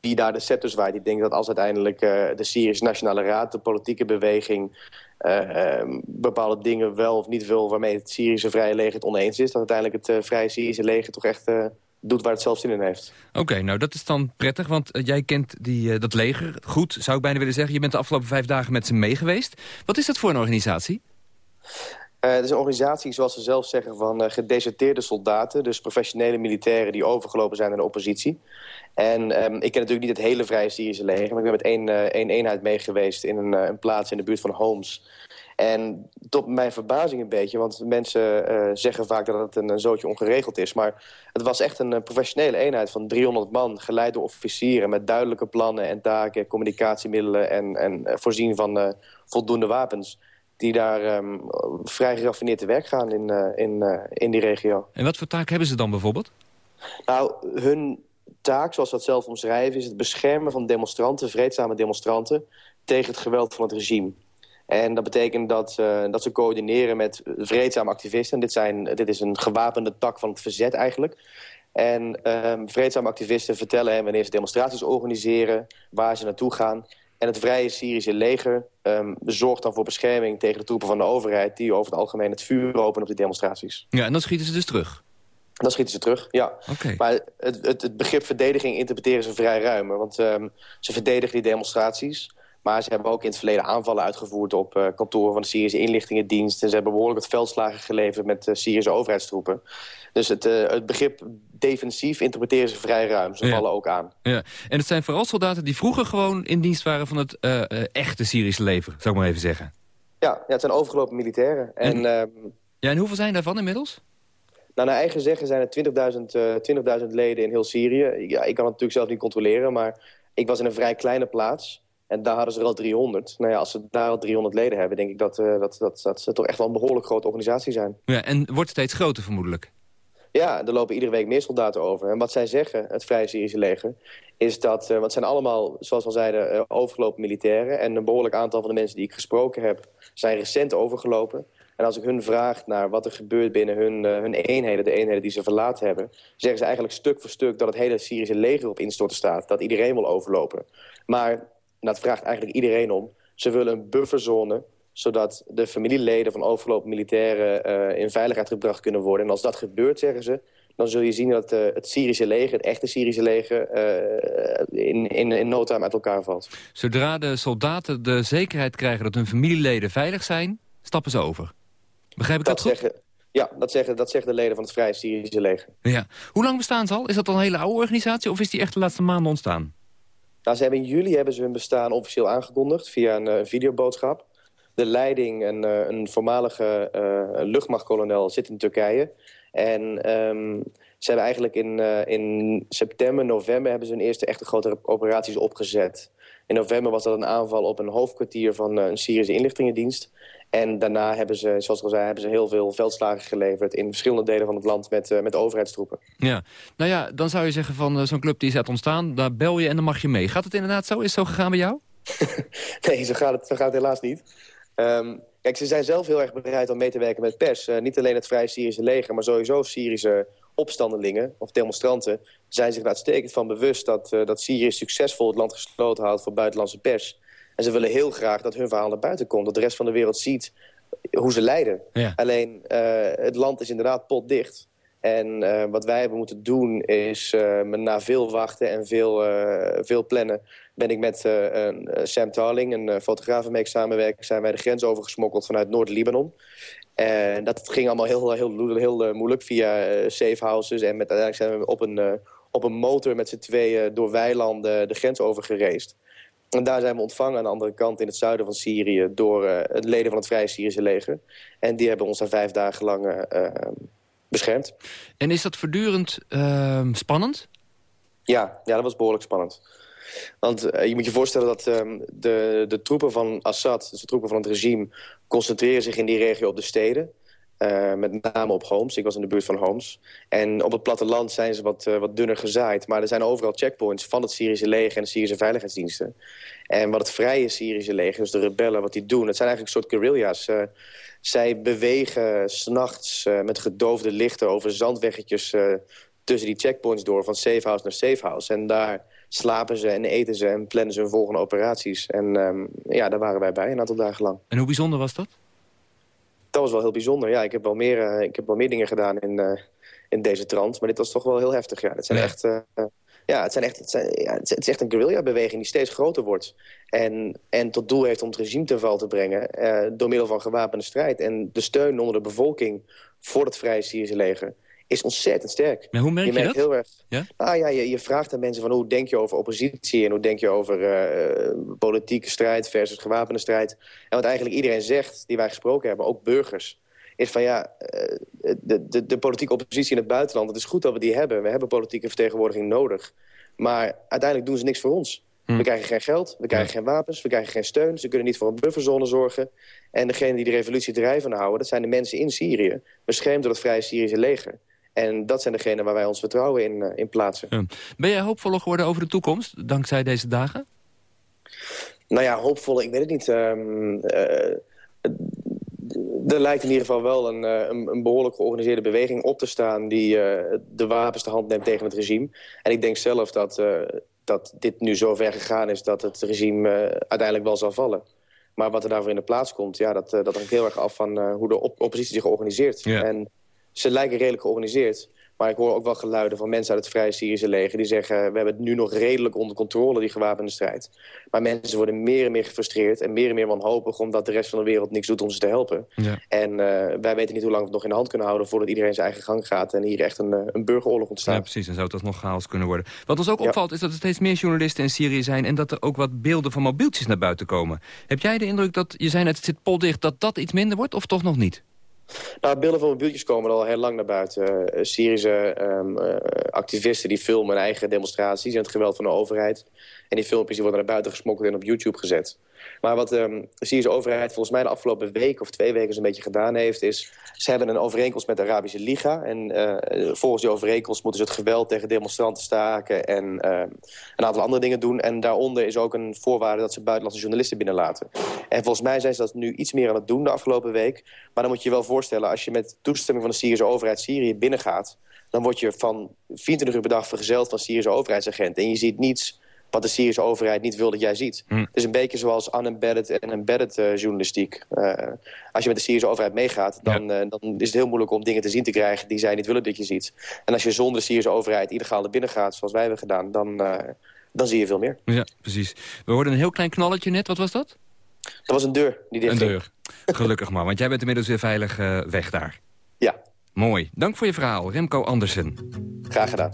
wie daar de set zwaait. Ik denk dat als uiteindelijk uh, de Syrische Nationale Raad, de politieke beweging... Uh, uh, bepaalde dingen wel of niet wil waarmee het Syrische Vrije Leger het oneens is... dat uiteindelijk het Vrije Syrische Leger toch echt doet waar het zelf zin in heeft. Oké, nou dat is dan prettig, want jij kent die, dat leger goed, zou ik bijna willen zeggen. Je bent de afgelopen vijf dagen met ze mee geweest. Wat is dat voor een organisatie? Uh, het is een organisatie, zoals ze zelf zeggen, van uh, gedeserteerde soldaten. Dus professionele militairen die overgelopen zijn naar de oppositie. En um, ik ken natuurlijk niet het hele Vrije Syrische leger... maar ik ben met één, uh, één eenheid mee geweest in een, een, plaats in de buurt van Homs. En tot mijn verbazing een beetje, want mensen zeggen vaak dat het een, een zootje ongeregeld is. Maar het was echt een professionele eenheid van 300 man... geleid door officieren met duidelijke plannen en taken, communicatiemiddelen... en, en voorzien van voldoende wapens die daar um, vrij geraffineerd te werk gaan in, uh, in, uh, in die regio. En wat voor taak hebben ze dan bijvoorbeeld? Nou, hun taak, zoals ze dat zelf omschrijven... is het beschermen van demonstranten, vreedzame demonstranten... tegen het geweld van het regime. En dat betekent dat, uh, dat ze coördineren met vreedzame activisten. Dit, zijn, dit is een gewapende tak van het verzet eigenlijk. En um, vreedzame activisten vertellen hen wanneer ze demonstraties organiseren... waar ze naartoe gaan... En het Vrije Syrische leger um, zorgt dan voor bescherming tegen de troepen van de overheid... die over het algemeen het vuur openen op die demonstraties. Ja, en dan schieten ze dus terug? Dan schieten ze terug, ja. Okay. Maar het, het, het, begrip verdediging interpreteren ze vrij ruim. Want um, ze verdedigen die demonstraties... Maar ze hebben ook in het verleden aanvallen uitgevoerd op uh, kantoren van de Syrische inlichtingendienst. En ze hebben behoorlijk wat veldslagen geleverd met uh, Syrische overheidstroepen. Dus het, uh, het begrip defensief interpreteren ze vrij ruim. Ze Ja. vallen ook aan. Ja. En het zijn vooral soldaten die vroeger gewoon in dienst waren van het eh, eh, echte Syrische leger, zou ik maar even zeggen. Ja, ja het zijn overgelopen militairen. En, ehm, Ja, en hoeveel zijn daarvan inmiddels? nou, naar eigen zeggen zijn er 20.000 eh, 20.000 leden in heel Syrië. Ja, ik kan het natuurlijk zelf niet controleren, maar ik was in een vrij kleine plaats. En daar hadden ze er al 300. Nou ja, als ze daar al 300 leden hebben, denk ik dat, eh, dat, dat, dat ze toch echt wel een behoorlijk grote organisatie zijn. Ja, en wordt steeds groter vermoedelijk. Ja, er lopen iedere week meer soldaten over. En wat zij zeggen, het Vrije Syrische leger, is dat... Uh, want het zijn allemaal, zoals we al zeiden, uh, overgelopen militairen. En een behoorlijk aantal van de mensen die ik gesproken heb... zijn recent overgelopen. En als ik hun vraag naar wat er gebeurt binnen hun, uh, hun eenheden... de eenheden die ze verlaten hebben... zeggen ze eigenlijk stuk voor stuk dat het hele Syrische leger op instorten staat. Dat iedereen wil overlopen. Maar dat vraagt eigenlijk iedereen om. Ze willen een bufferzone zodat de familieleden van overgelopen militairen uh, in veiligheid gebracht kunnen worden. En als dat gebeurt, zeggen ze, dan zul je zien dat uh, het Syrische leger, het echte Syrische leger, uh, in, in, in no time uit elkaar valt. Zodra de soldaten de zekerheid krijgen dat hun familieleden veilig zijn, stappen ze over. Begrijp ik dat, dat goed? Zeggen, ja, dat zeggen, dat zeggen de leden van het Vrije Syrische leger. Ja. Hoe lang bestaan ze al? Is dat al een hele oude organisatie of is die echt de laatste maanden ontstaan? Nou, ze hebben in juli hebben ze hun bestaan officieel aangekondigd via een uh, videoboodschap de leiding, een, uh, een voormalige uh, luchtmachtkolonel, zit in Turkije. En um, ze hebben eigenlijk in, in september, november... hebben ze hun eerste echte grote operaties opgezet. In november was dat een aanval op een hoofdkwartier van een Syrische inlichtingendienst. En daarna hebben ze, zoals ik al zei, hebben ze heel veel veldslagen geleverd... in verschillende delen van het land met, met overheidstroepen. Ja, nou ja, dan zou je zeggen van zo'n club die is uit ontstaan... daar bel je en dan mag je mee. Gaat het inderdaad zo? Is het zo gegaan bij jou? <laughs> nee, zo gaat het, zo gaat het helaas niet. Ehm, kijk, ze zijn zelf heel erg bereid om mee te werken met pers. Eh, niet alleen het Vrije Syrische leger, maar sowieso Syrische opstandelingen of demonstranten... zijn zich er uitstekend van bewust dat, eh, dat Syrië succesvol het land gesloten houdt voor buitenlandse pers. En ze willen heel graag dat hun verhaal naar buiten komt. Dat de rest van de wereld ziet hoe ze lijden. Ja. Alleen, eh, het land is inderdaad potdicht. En eh, wat wij hebben moeten doen is, eh, na veel wachten en veel, veel plannen... ben ik met Sam Tarling, een uh, fotograaf waarmee ik samenwerk... zijn wij de grens overgesmokkeld vanuit Noord-Libanon. En dat ging allemaal heel, heel, heel, heel moeilijk via safe houses. En met, uiteindelijk zijn we op een, op een motor met z'n tweeën door weilanden de grens overgereisd. En daar zijn we ontvangen aan de andere kant in het zuiden van Syrië... door eh, het leden van het Vrije Syrische leger. En die hebben ons daar vijf dagen lang eh, eh, beschermd. En is dat voortdurend ehm, spannend? Ja, ja, dat was behoorlijk spannend. Want je moet je voorstellen dat ehm, de, de troepen van Assad, dus de troepen van het regime... concentreren zich in die regio op de steden. Eh, met name op Homs. Ik was in de buurt van Homs. En op het platteland zijn ze wat, eh, wat dunner gezaaid. Maar er zijn overal checkpoints van het Syrische leger en de Syrische veiligheidsdiensten. En wat het vrije Syrische leger, dus de rebellen, wat die doen... het zijn eigenlijk een soort guerrilla's. Eh, zij bewegen s'nachts met gedoofde lichten over zandweggetjes... tussen die checkpoints door, van safe house naar safe house. En daar slapen ze en eten ze en plannen ze hun volgende operaties. En ehm, ja, daar waren wij bij een aantal dagen lang. En hoe bijzonder was dat? Dat was wel heel bijzonder. Ja, ik heb wel meer, eh, ik heb wel meer dingen gedaan in, eh, in deze trant. Maar dit was toch wel heel heftig. Ja, het zijn Ja. echt... eh, ja, het, zijn echt, het, zijn, ja, het is- echt een guerrilla-beweging die steeds groter wordt. En, en tot doel heeft om het regime ten val te brengen eh, door middel van gewapende strijd. En de steun onder de bevolking voor het Vrije Syrische leger is ontzettend sterk. Maar hoe merk je, merkt dat? heel erg Ja? nou ja, je, je vraagt aan mensen van hoe denk je over oppositie... en hoe denk je over eh, politieke strijd versus gewapende strijd. En wat eigenlijk iedereen zegt, die wij gesproken hebben, ook burgers... is van ja, eh, de, de, de politieke oppositie in het buitenland... het is goed dat we die hebben. We hebben politieke vertegenwoordiging nodig. Maar uiteindelijk doen ze niks voor ons. We krijgen geen geld, we krijgen geen wapens, we krijgen geen steun. Ze kunnen niet voor een bufferzone zorgen. En degene die de revolutie drijvende houden... dat zijn de mensen in Syrië, beschermd door het Vrije Syrische leger. En dat zijn degenen waar wij ons vertrouwen in, eh, in plaatsen. Ja. Ben jij hoopvoller geworden over de toekomst, dankzij deze dagen? Nou ja, hoopvol, ik weet het niet. Ehm, eh, er lijkt in ieder geval wel een, eh, een, een behoorlijk georganiseerde beweging op te staan... die de wapens te hand neemt tegen het regime. En ik denk zelf dat, dat dit nu zo ver gegaan is... dat het regime uiteindelijk wel zal vallen. Maar wat er daarvoor in de plaats komt, ja, dat, dat hangt heel erg af van hoe de op- oppositie zich organiseert. Ja. En ze lijken redelijk georganiseerd. Maar ik hoor ook wel geluiden van mensen uit het Vrije Syrische leger... die zeggen, we hebben het nu nog redelijk onder controle, die gewapende strijd. Maar mensen worden meer en meer gefrustreerd... en meer en meer wanhopig omdat de rest van de wereld niks doet om ze te helpen. Ja. En eh, wij weten niet hoe lang we het nog in de hand kunnen houden... voordat iedereen zijn eigen gang gaat en hier echt een, eh, een burgeroorlog ontstaat. Ja, precies. En zou het alsnog chaos kunnen worden. Wat ons ook Ja. opvalt is dat er steeds meer journalisten in Syrië zijn... en dat er ook wat beelden van mobieltjes naar buiten komen. Heb jij de indruk dat, je zei net, het zit potdicht... dat dat iets minder wordt of toch nog niet? Nou, beelden van mobieltjes komen al heel lang naar buiten. Eh, Syrische ehm, eh, activisten die filmen hun eigen demonstraties... en het geweld van de overheid. En die filmpjes die worden naar buiten gesmokkeld en op YouTube gezet. Maar wat ehm, de Syrische overheid volgens mij de afgelopen week of twee weken zo'n beetje gedaan heeft... is, ze hebben een overeenkomst met de Arabische Liga. En eh, volgens die overeenkomst moeten ze het geweld tegen demonstranten staken... en eh, een aantal andere dingen doen. En daaronder is ook een voorwaarde dat ze buitenlandse journalisten binnenlaten. En volgens mij zijn ze dat nu iets meer aan het doen de afgelopen week. Maar dan moet je je wel voorstellen, als je met toestemming van de Syrische overheid Syrië binnengaat... dan word je van 24 uur per dag vergezeld van Syrische overheidsagenten. En je ziet niets wat de Syrische overheid niet wil dat jij ziet. Hm. Het is een beetje zoals unembedded en embedded eh, journalistiek. Eh, als je met de Syrische overheid meegaat, dan, eh, dan is het heel moeilijk om dingen te zien te krijgen die zij niet willen dat je ziet. En als je zonder de Syrische overheid illegaal naar binnen gaat, zoals wij hebben gedaan, dan, dan zie je veel meer. Ja, precies. We hoorden een heel klein knalletje net. Wat was dat? Dat was een deur die dicht Een ging. deur. Gelukkig maar, want jij bent inmiddels weer veilig weg daar. Ja. Mooi. Dank voor je verhaal, Remco Andersen. Graag gedaan.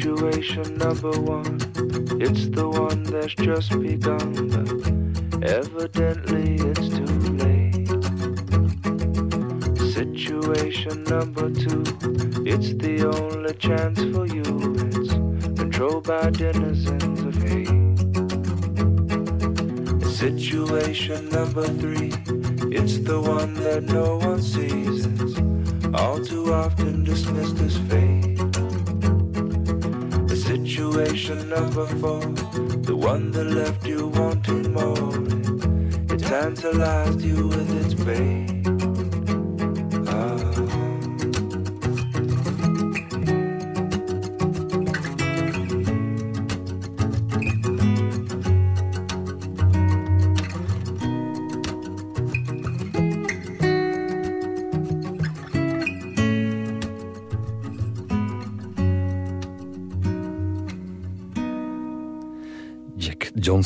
Situation number one, it's the one that's just begun, but evidently it's too late. Situation number two, it's the only chance for you, it's controlled by denizens of hate. Situation number three, it's the one that no one sees, it's all too often dismissed as fate. Situation number four, the one that left you wanting more. It tantalized you with its bait.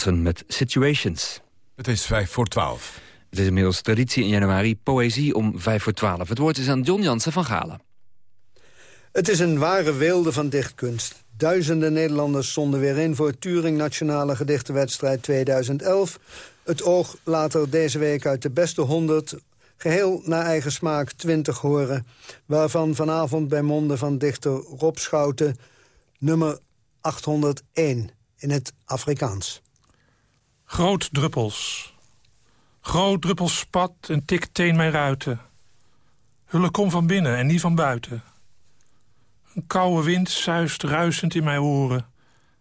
Johnson met Situations. Het is vijf voor twaalf. Het is inmiddels traditie in januari, poëzie om vijf voor twaalf. Het woord is aan John Jansen van Galen. Het is een ware weelde van dichtkunst. Duizenden Nederlanders stonden weer in voor Turing Nationale Gedichtenwedstrijd 2011. Het oog laat er deze week uit de beste 100 geheel naar eigen smaak 20 horen... waarvan vanavond bij monden van dichter Rob Schouten nummer 801 in het Afrikaans. Groot druppels. Groot druppels spat en tikt teen mijn ruiten. Hulle kom van binnen en niet van buiten. Een koude wind zuist ruisend in mijn oren.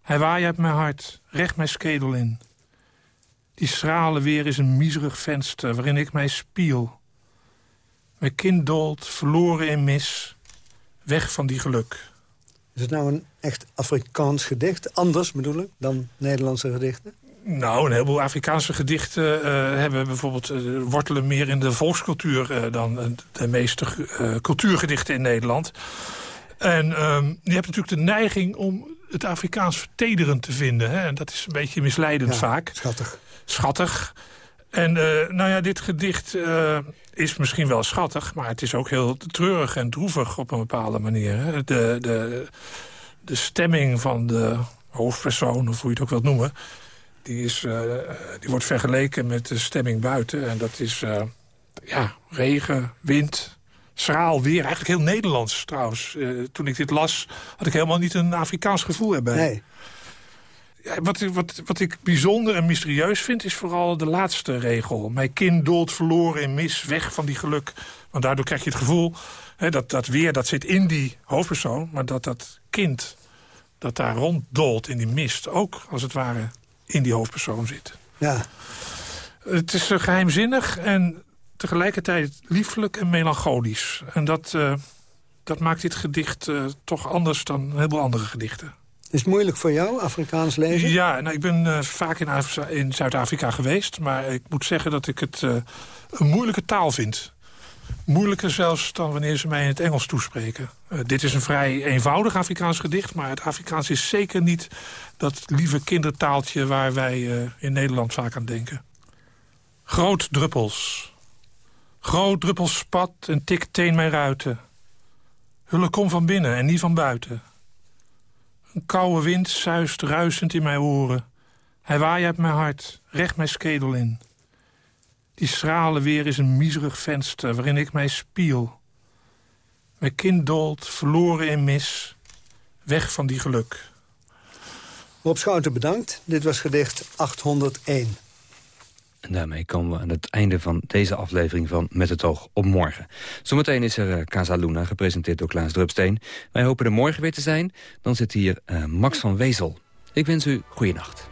Hij waait uit mijn hart, recht mijn skedel in. Die schrale weer is een miserig venster waarin ik mij spiel. Mijn kind dolt, verloren in mis, weg van die geluk. Is het nou een echt Afrikaans gedicht? Anders bedoel ik dan Nederlandse gedichten? Nou, een heleboel Afrikaanse gedichten eh, hebben bijvoorbeeld eh, wortelen meer in de volkscultuur eh, dan de meeste cultuurgedichten in Nederland. En ehm, je hebt natuurlijk de neiging om het Afrikaans vertederend te vinden. Hè? En dat is een beetje misleidend Ja, vaak. Schattig. Schattig. En nou ja, dit gedicht is misschien wel schattig... maar het is ook heel treurig en droevig op een bepaalde manier. Hè? De, de, de stemming van de hoofdpersoon, of hoe je het ook wilt noemen... die, is, eh, die wordt vergeleken met de stemming buiten. En dat is eh, ja, regen, wind, schraal weer. Eigenlijk heel Nederlands trouwens. Eh, toen ik dit las, had ik helemaal niet een Afrikaans gevoel erbij. Nee. Ja, wat, ik- wat, wat ik bijzonder en mysterieus vind, is vooral de laatste regel. Mijn kind doelt verloren in mis, weg van die geluk. Want daardoor krijg je het gevoel, hè, dat, dat weer, dat zit in die hoofdpersoon... maar dat dat kind, dat daar ronddolt in die mist... ook, als het ware, in die hoofdpersoon zit. Ja. Het is eh, geheimzinnig en tegelijkertijd lieflijk en melancholisch. En dat, eh, dat maakt dit gedicht eh, toch anders dan een heleboel andere gedichten. Is het moeilijk voor jou, Afrikaans lezen? Ja, nou, ik ben vaak in, in Zuid-Afrika geweest... maar ik moet zeggen dat ik het een moeilijke taal vind. Moeilijker zelfs dan wanneer ze mij in het Engels toespreken. Dit is een vrij eenvoudig Afrikaans gedicht... maar het Afrikaans is zeker niet dat lieve kindertaaltje... waar wij eh, in Nederland vaak aan denken. Groot druppels. Groot druppels spat en tikt teen mijn ruiten. Hulle kom van binnen en niet van buiten. Een koude wind zuist ruisend in mijn oren. Hij waait uit mijn hart, recht mijn skedel in. Die schrale weer is een miserig venster waarin ik mij spiel. Mijn kind dolt, verloren in mis, weg van die geluk. Rob Schouten, bedankt. Dit was gedicht 801. En daarmee komen we aan het einde van deze aflevering van Met het oog op morgen. Zometeen is er uh, Casa Luna, gepresenteerd door Klaas Drupsteen. Wij hopen er morgen weer te zijn. Dan zit hier uh, Max van Wezel. Ik wens u goeienacht.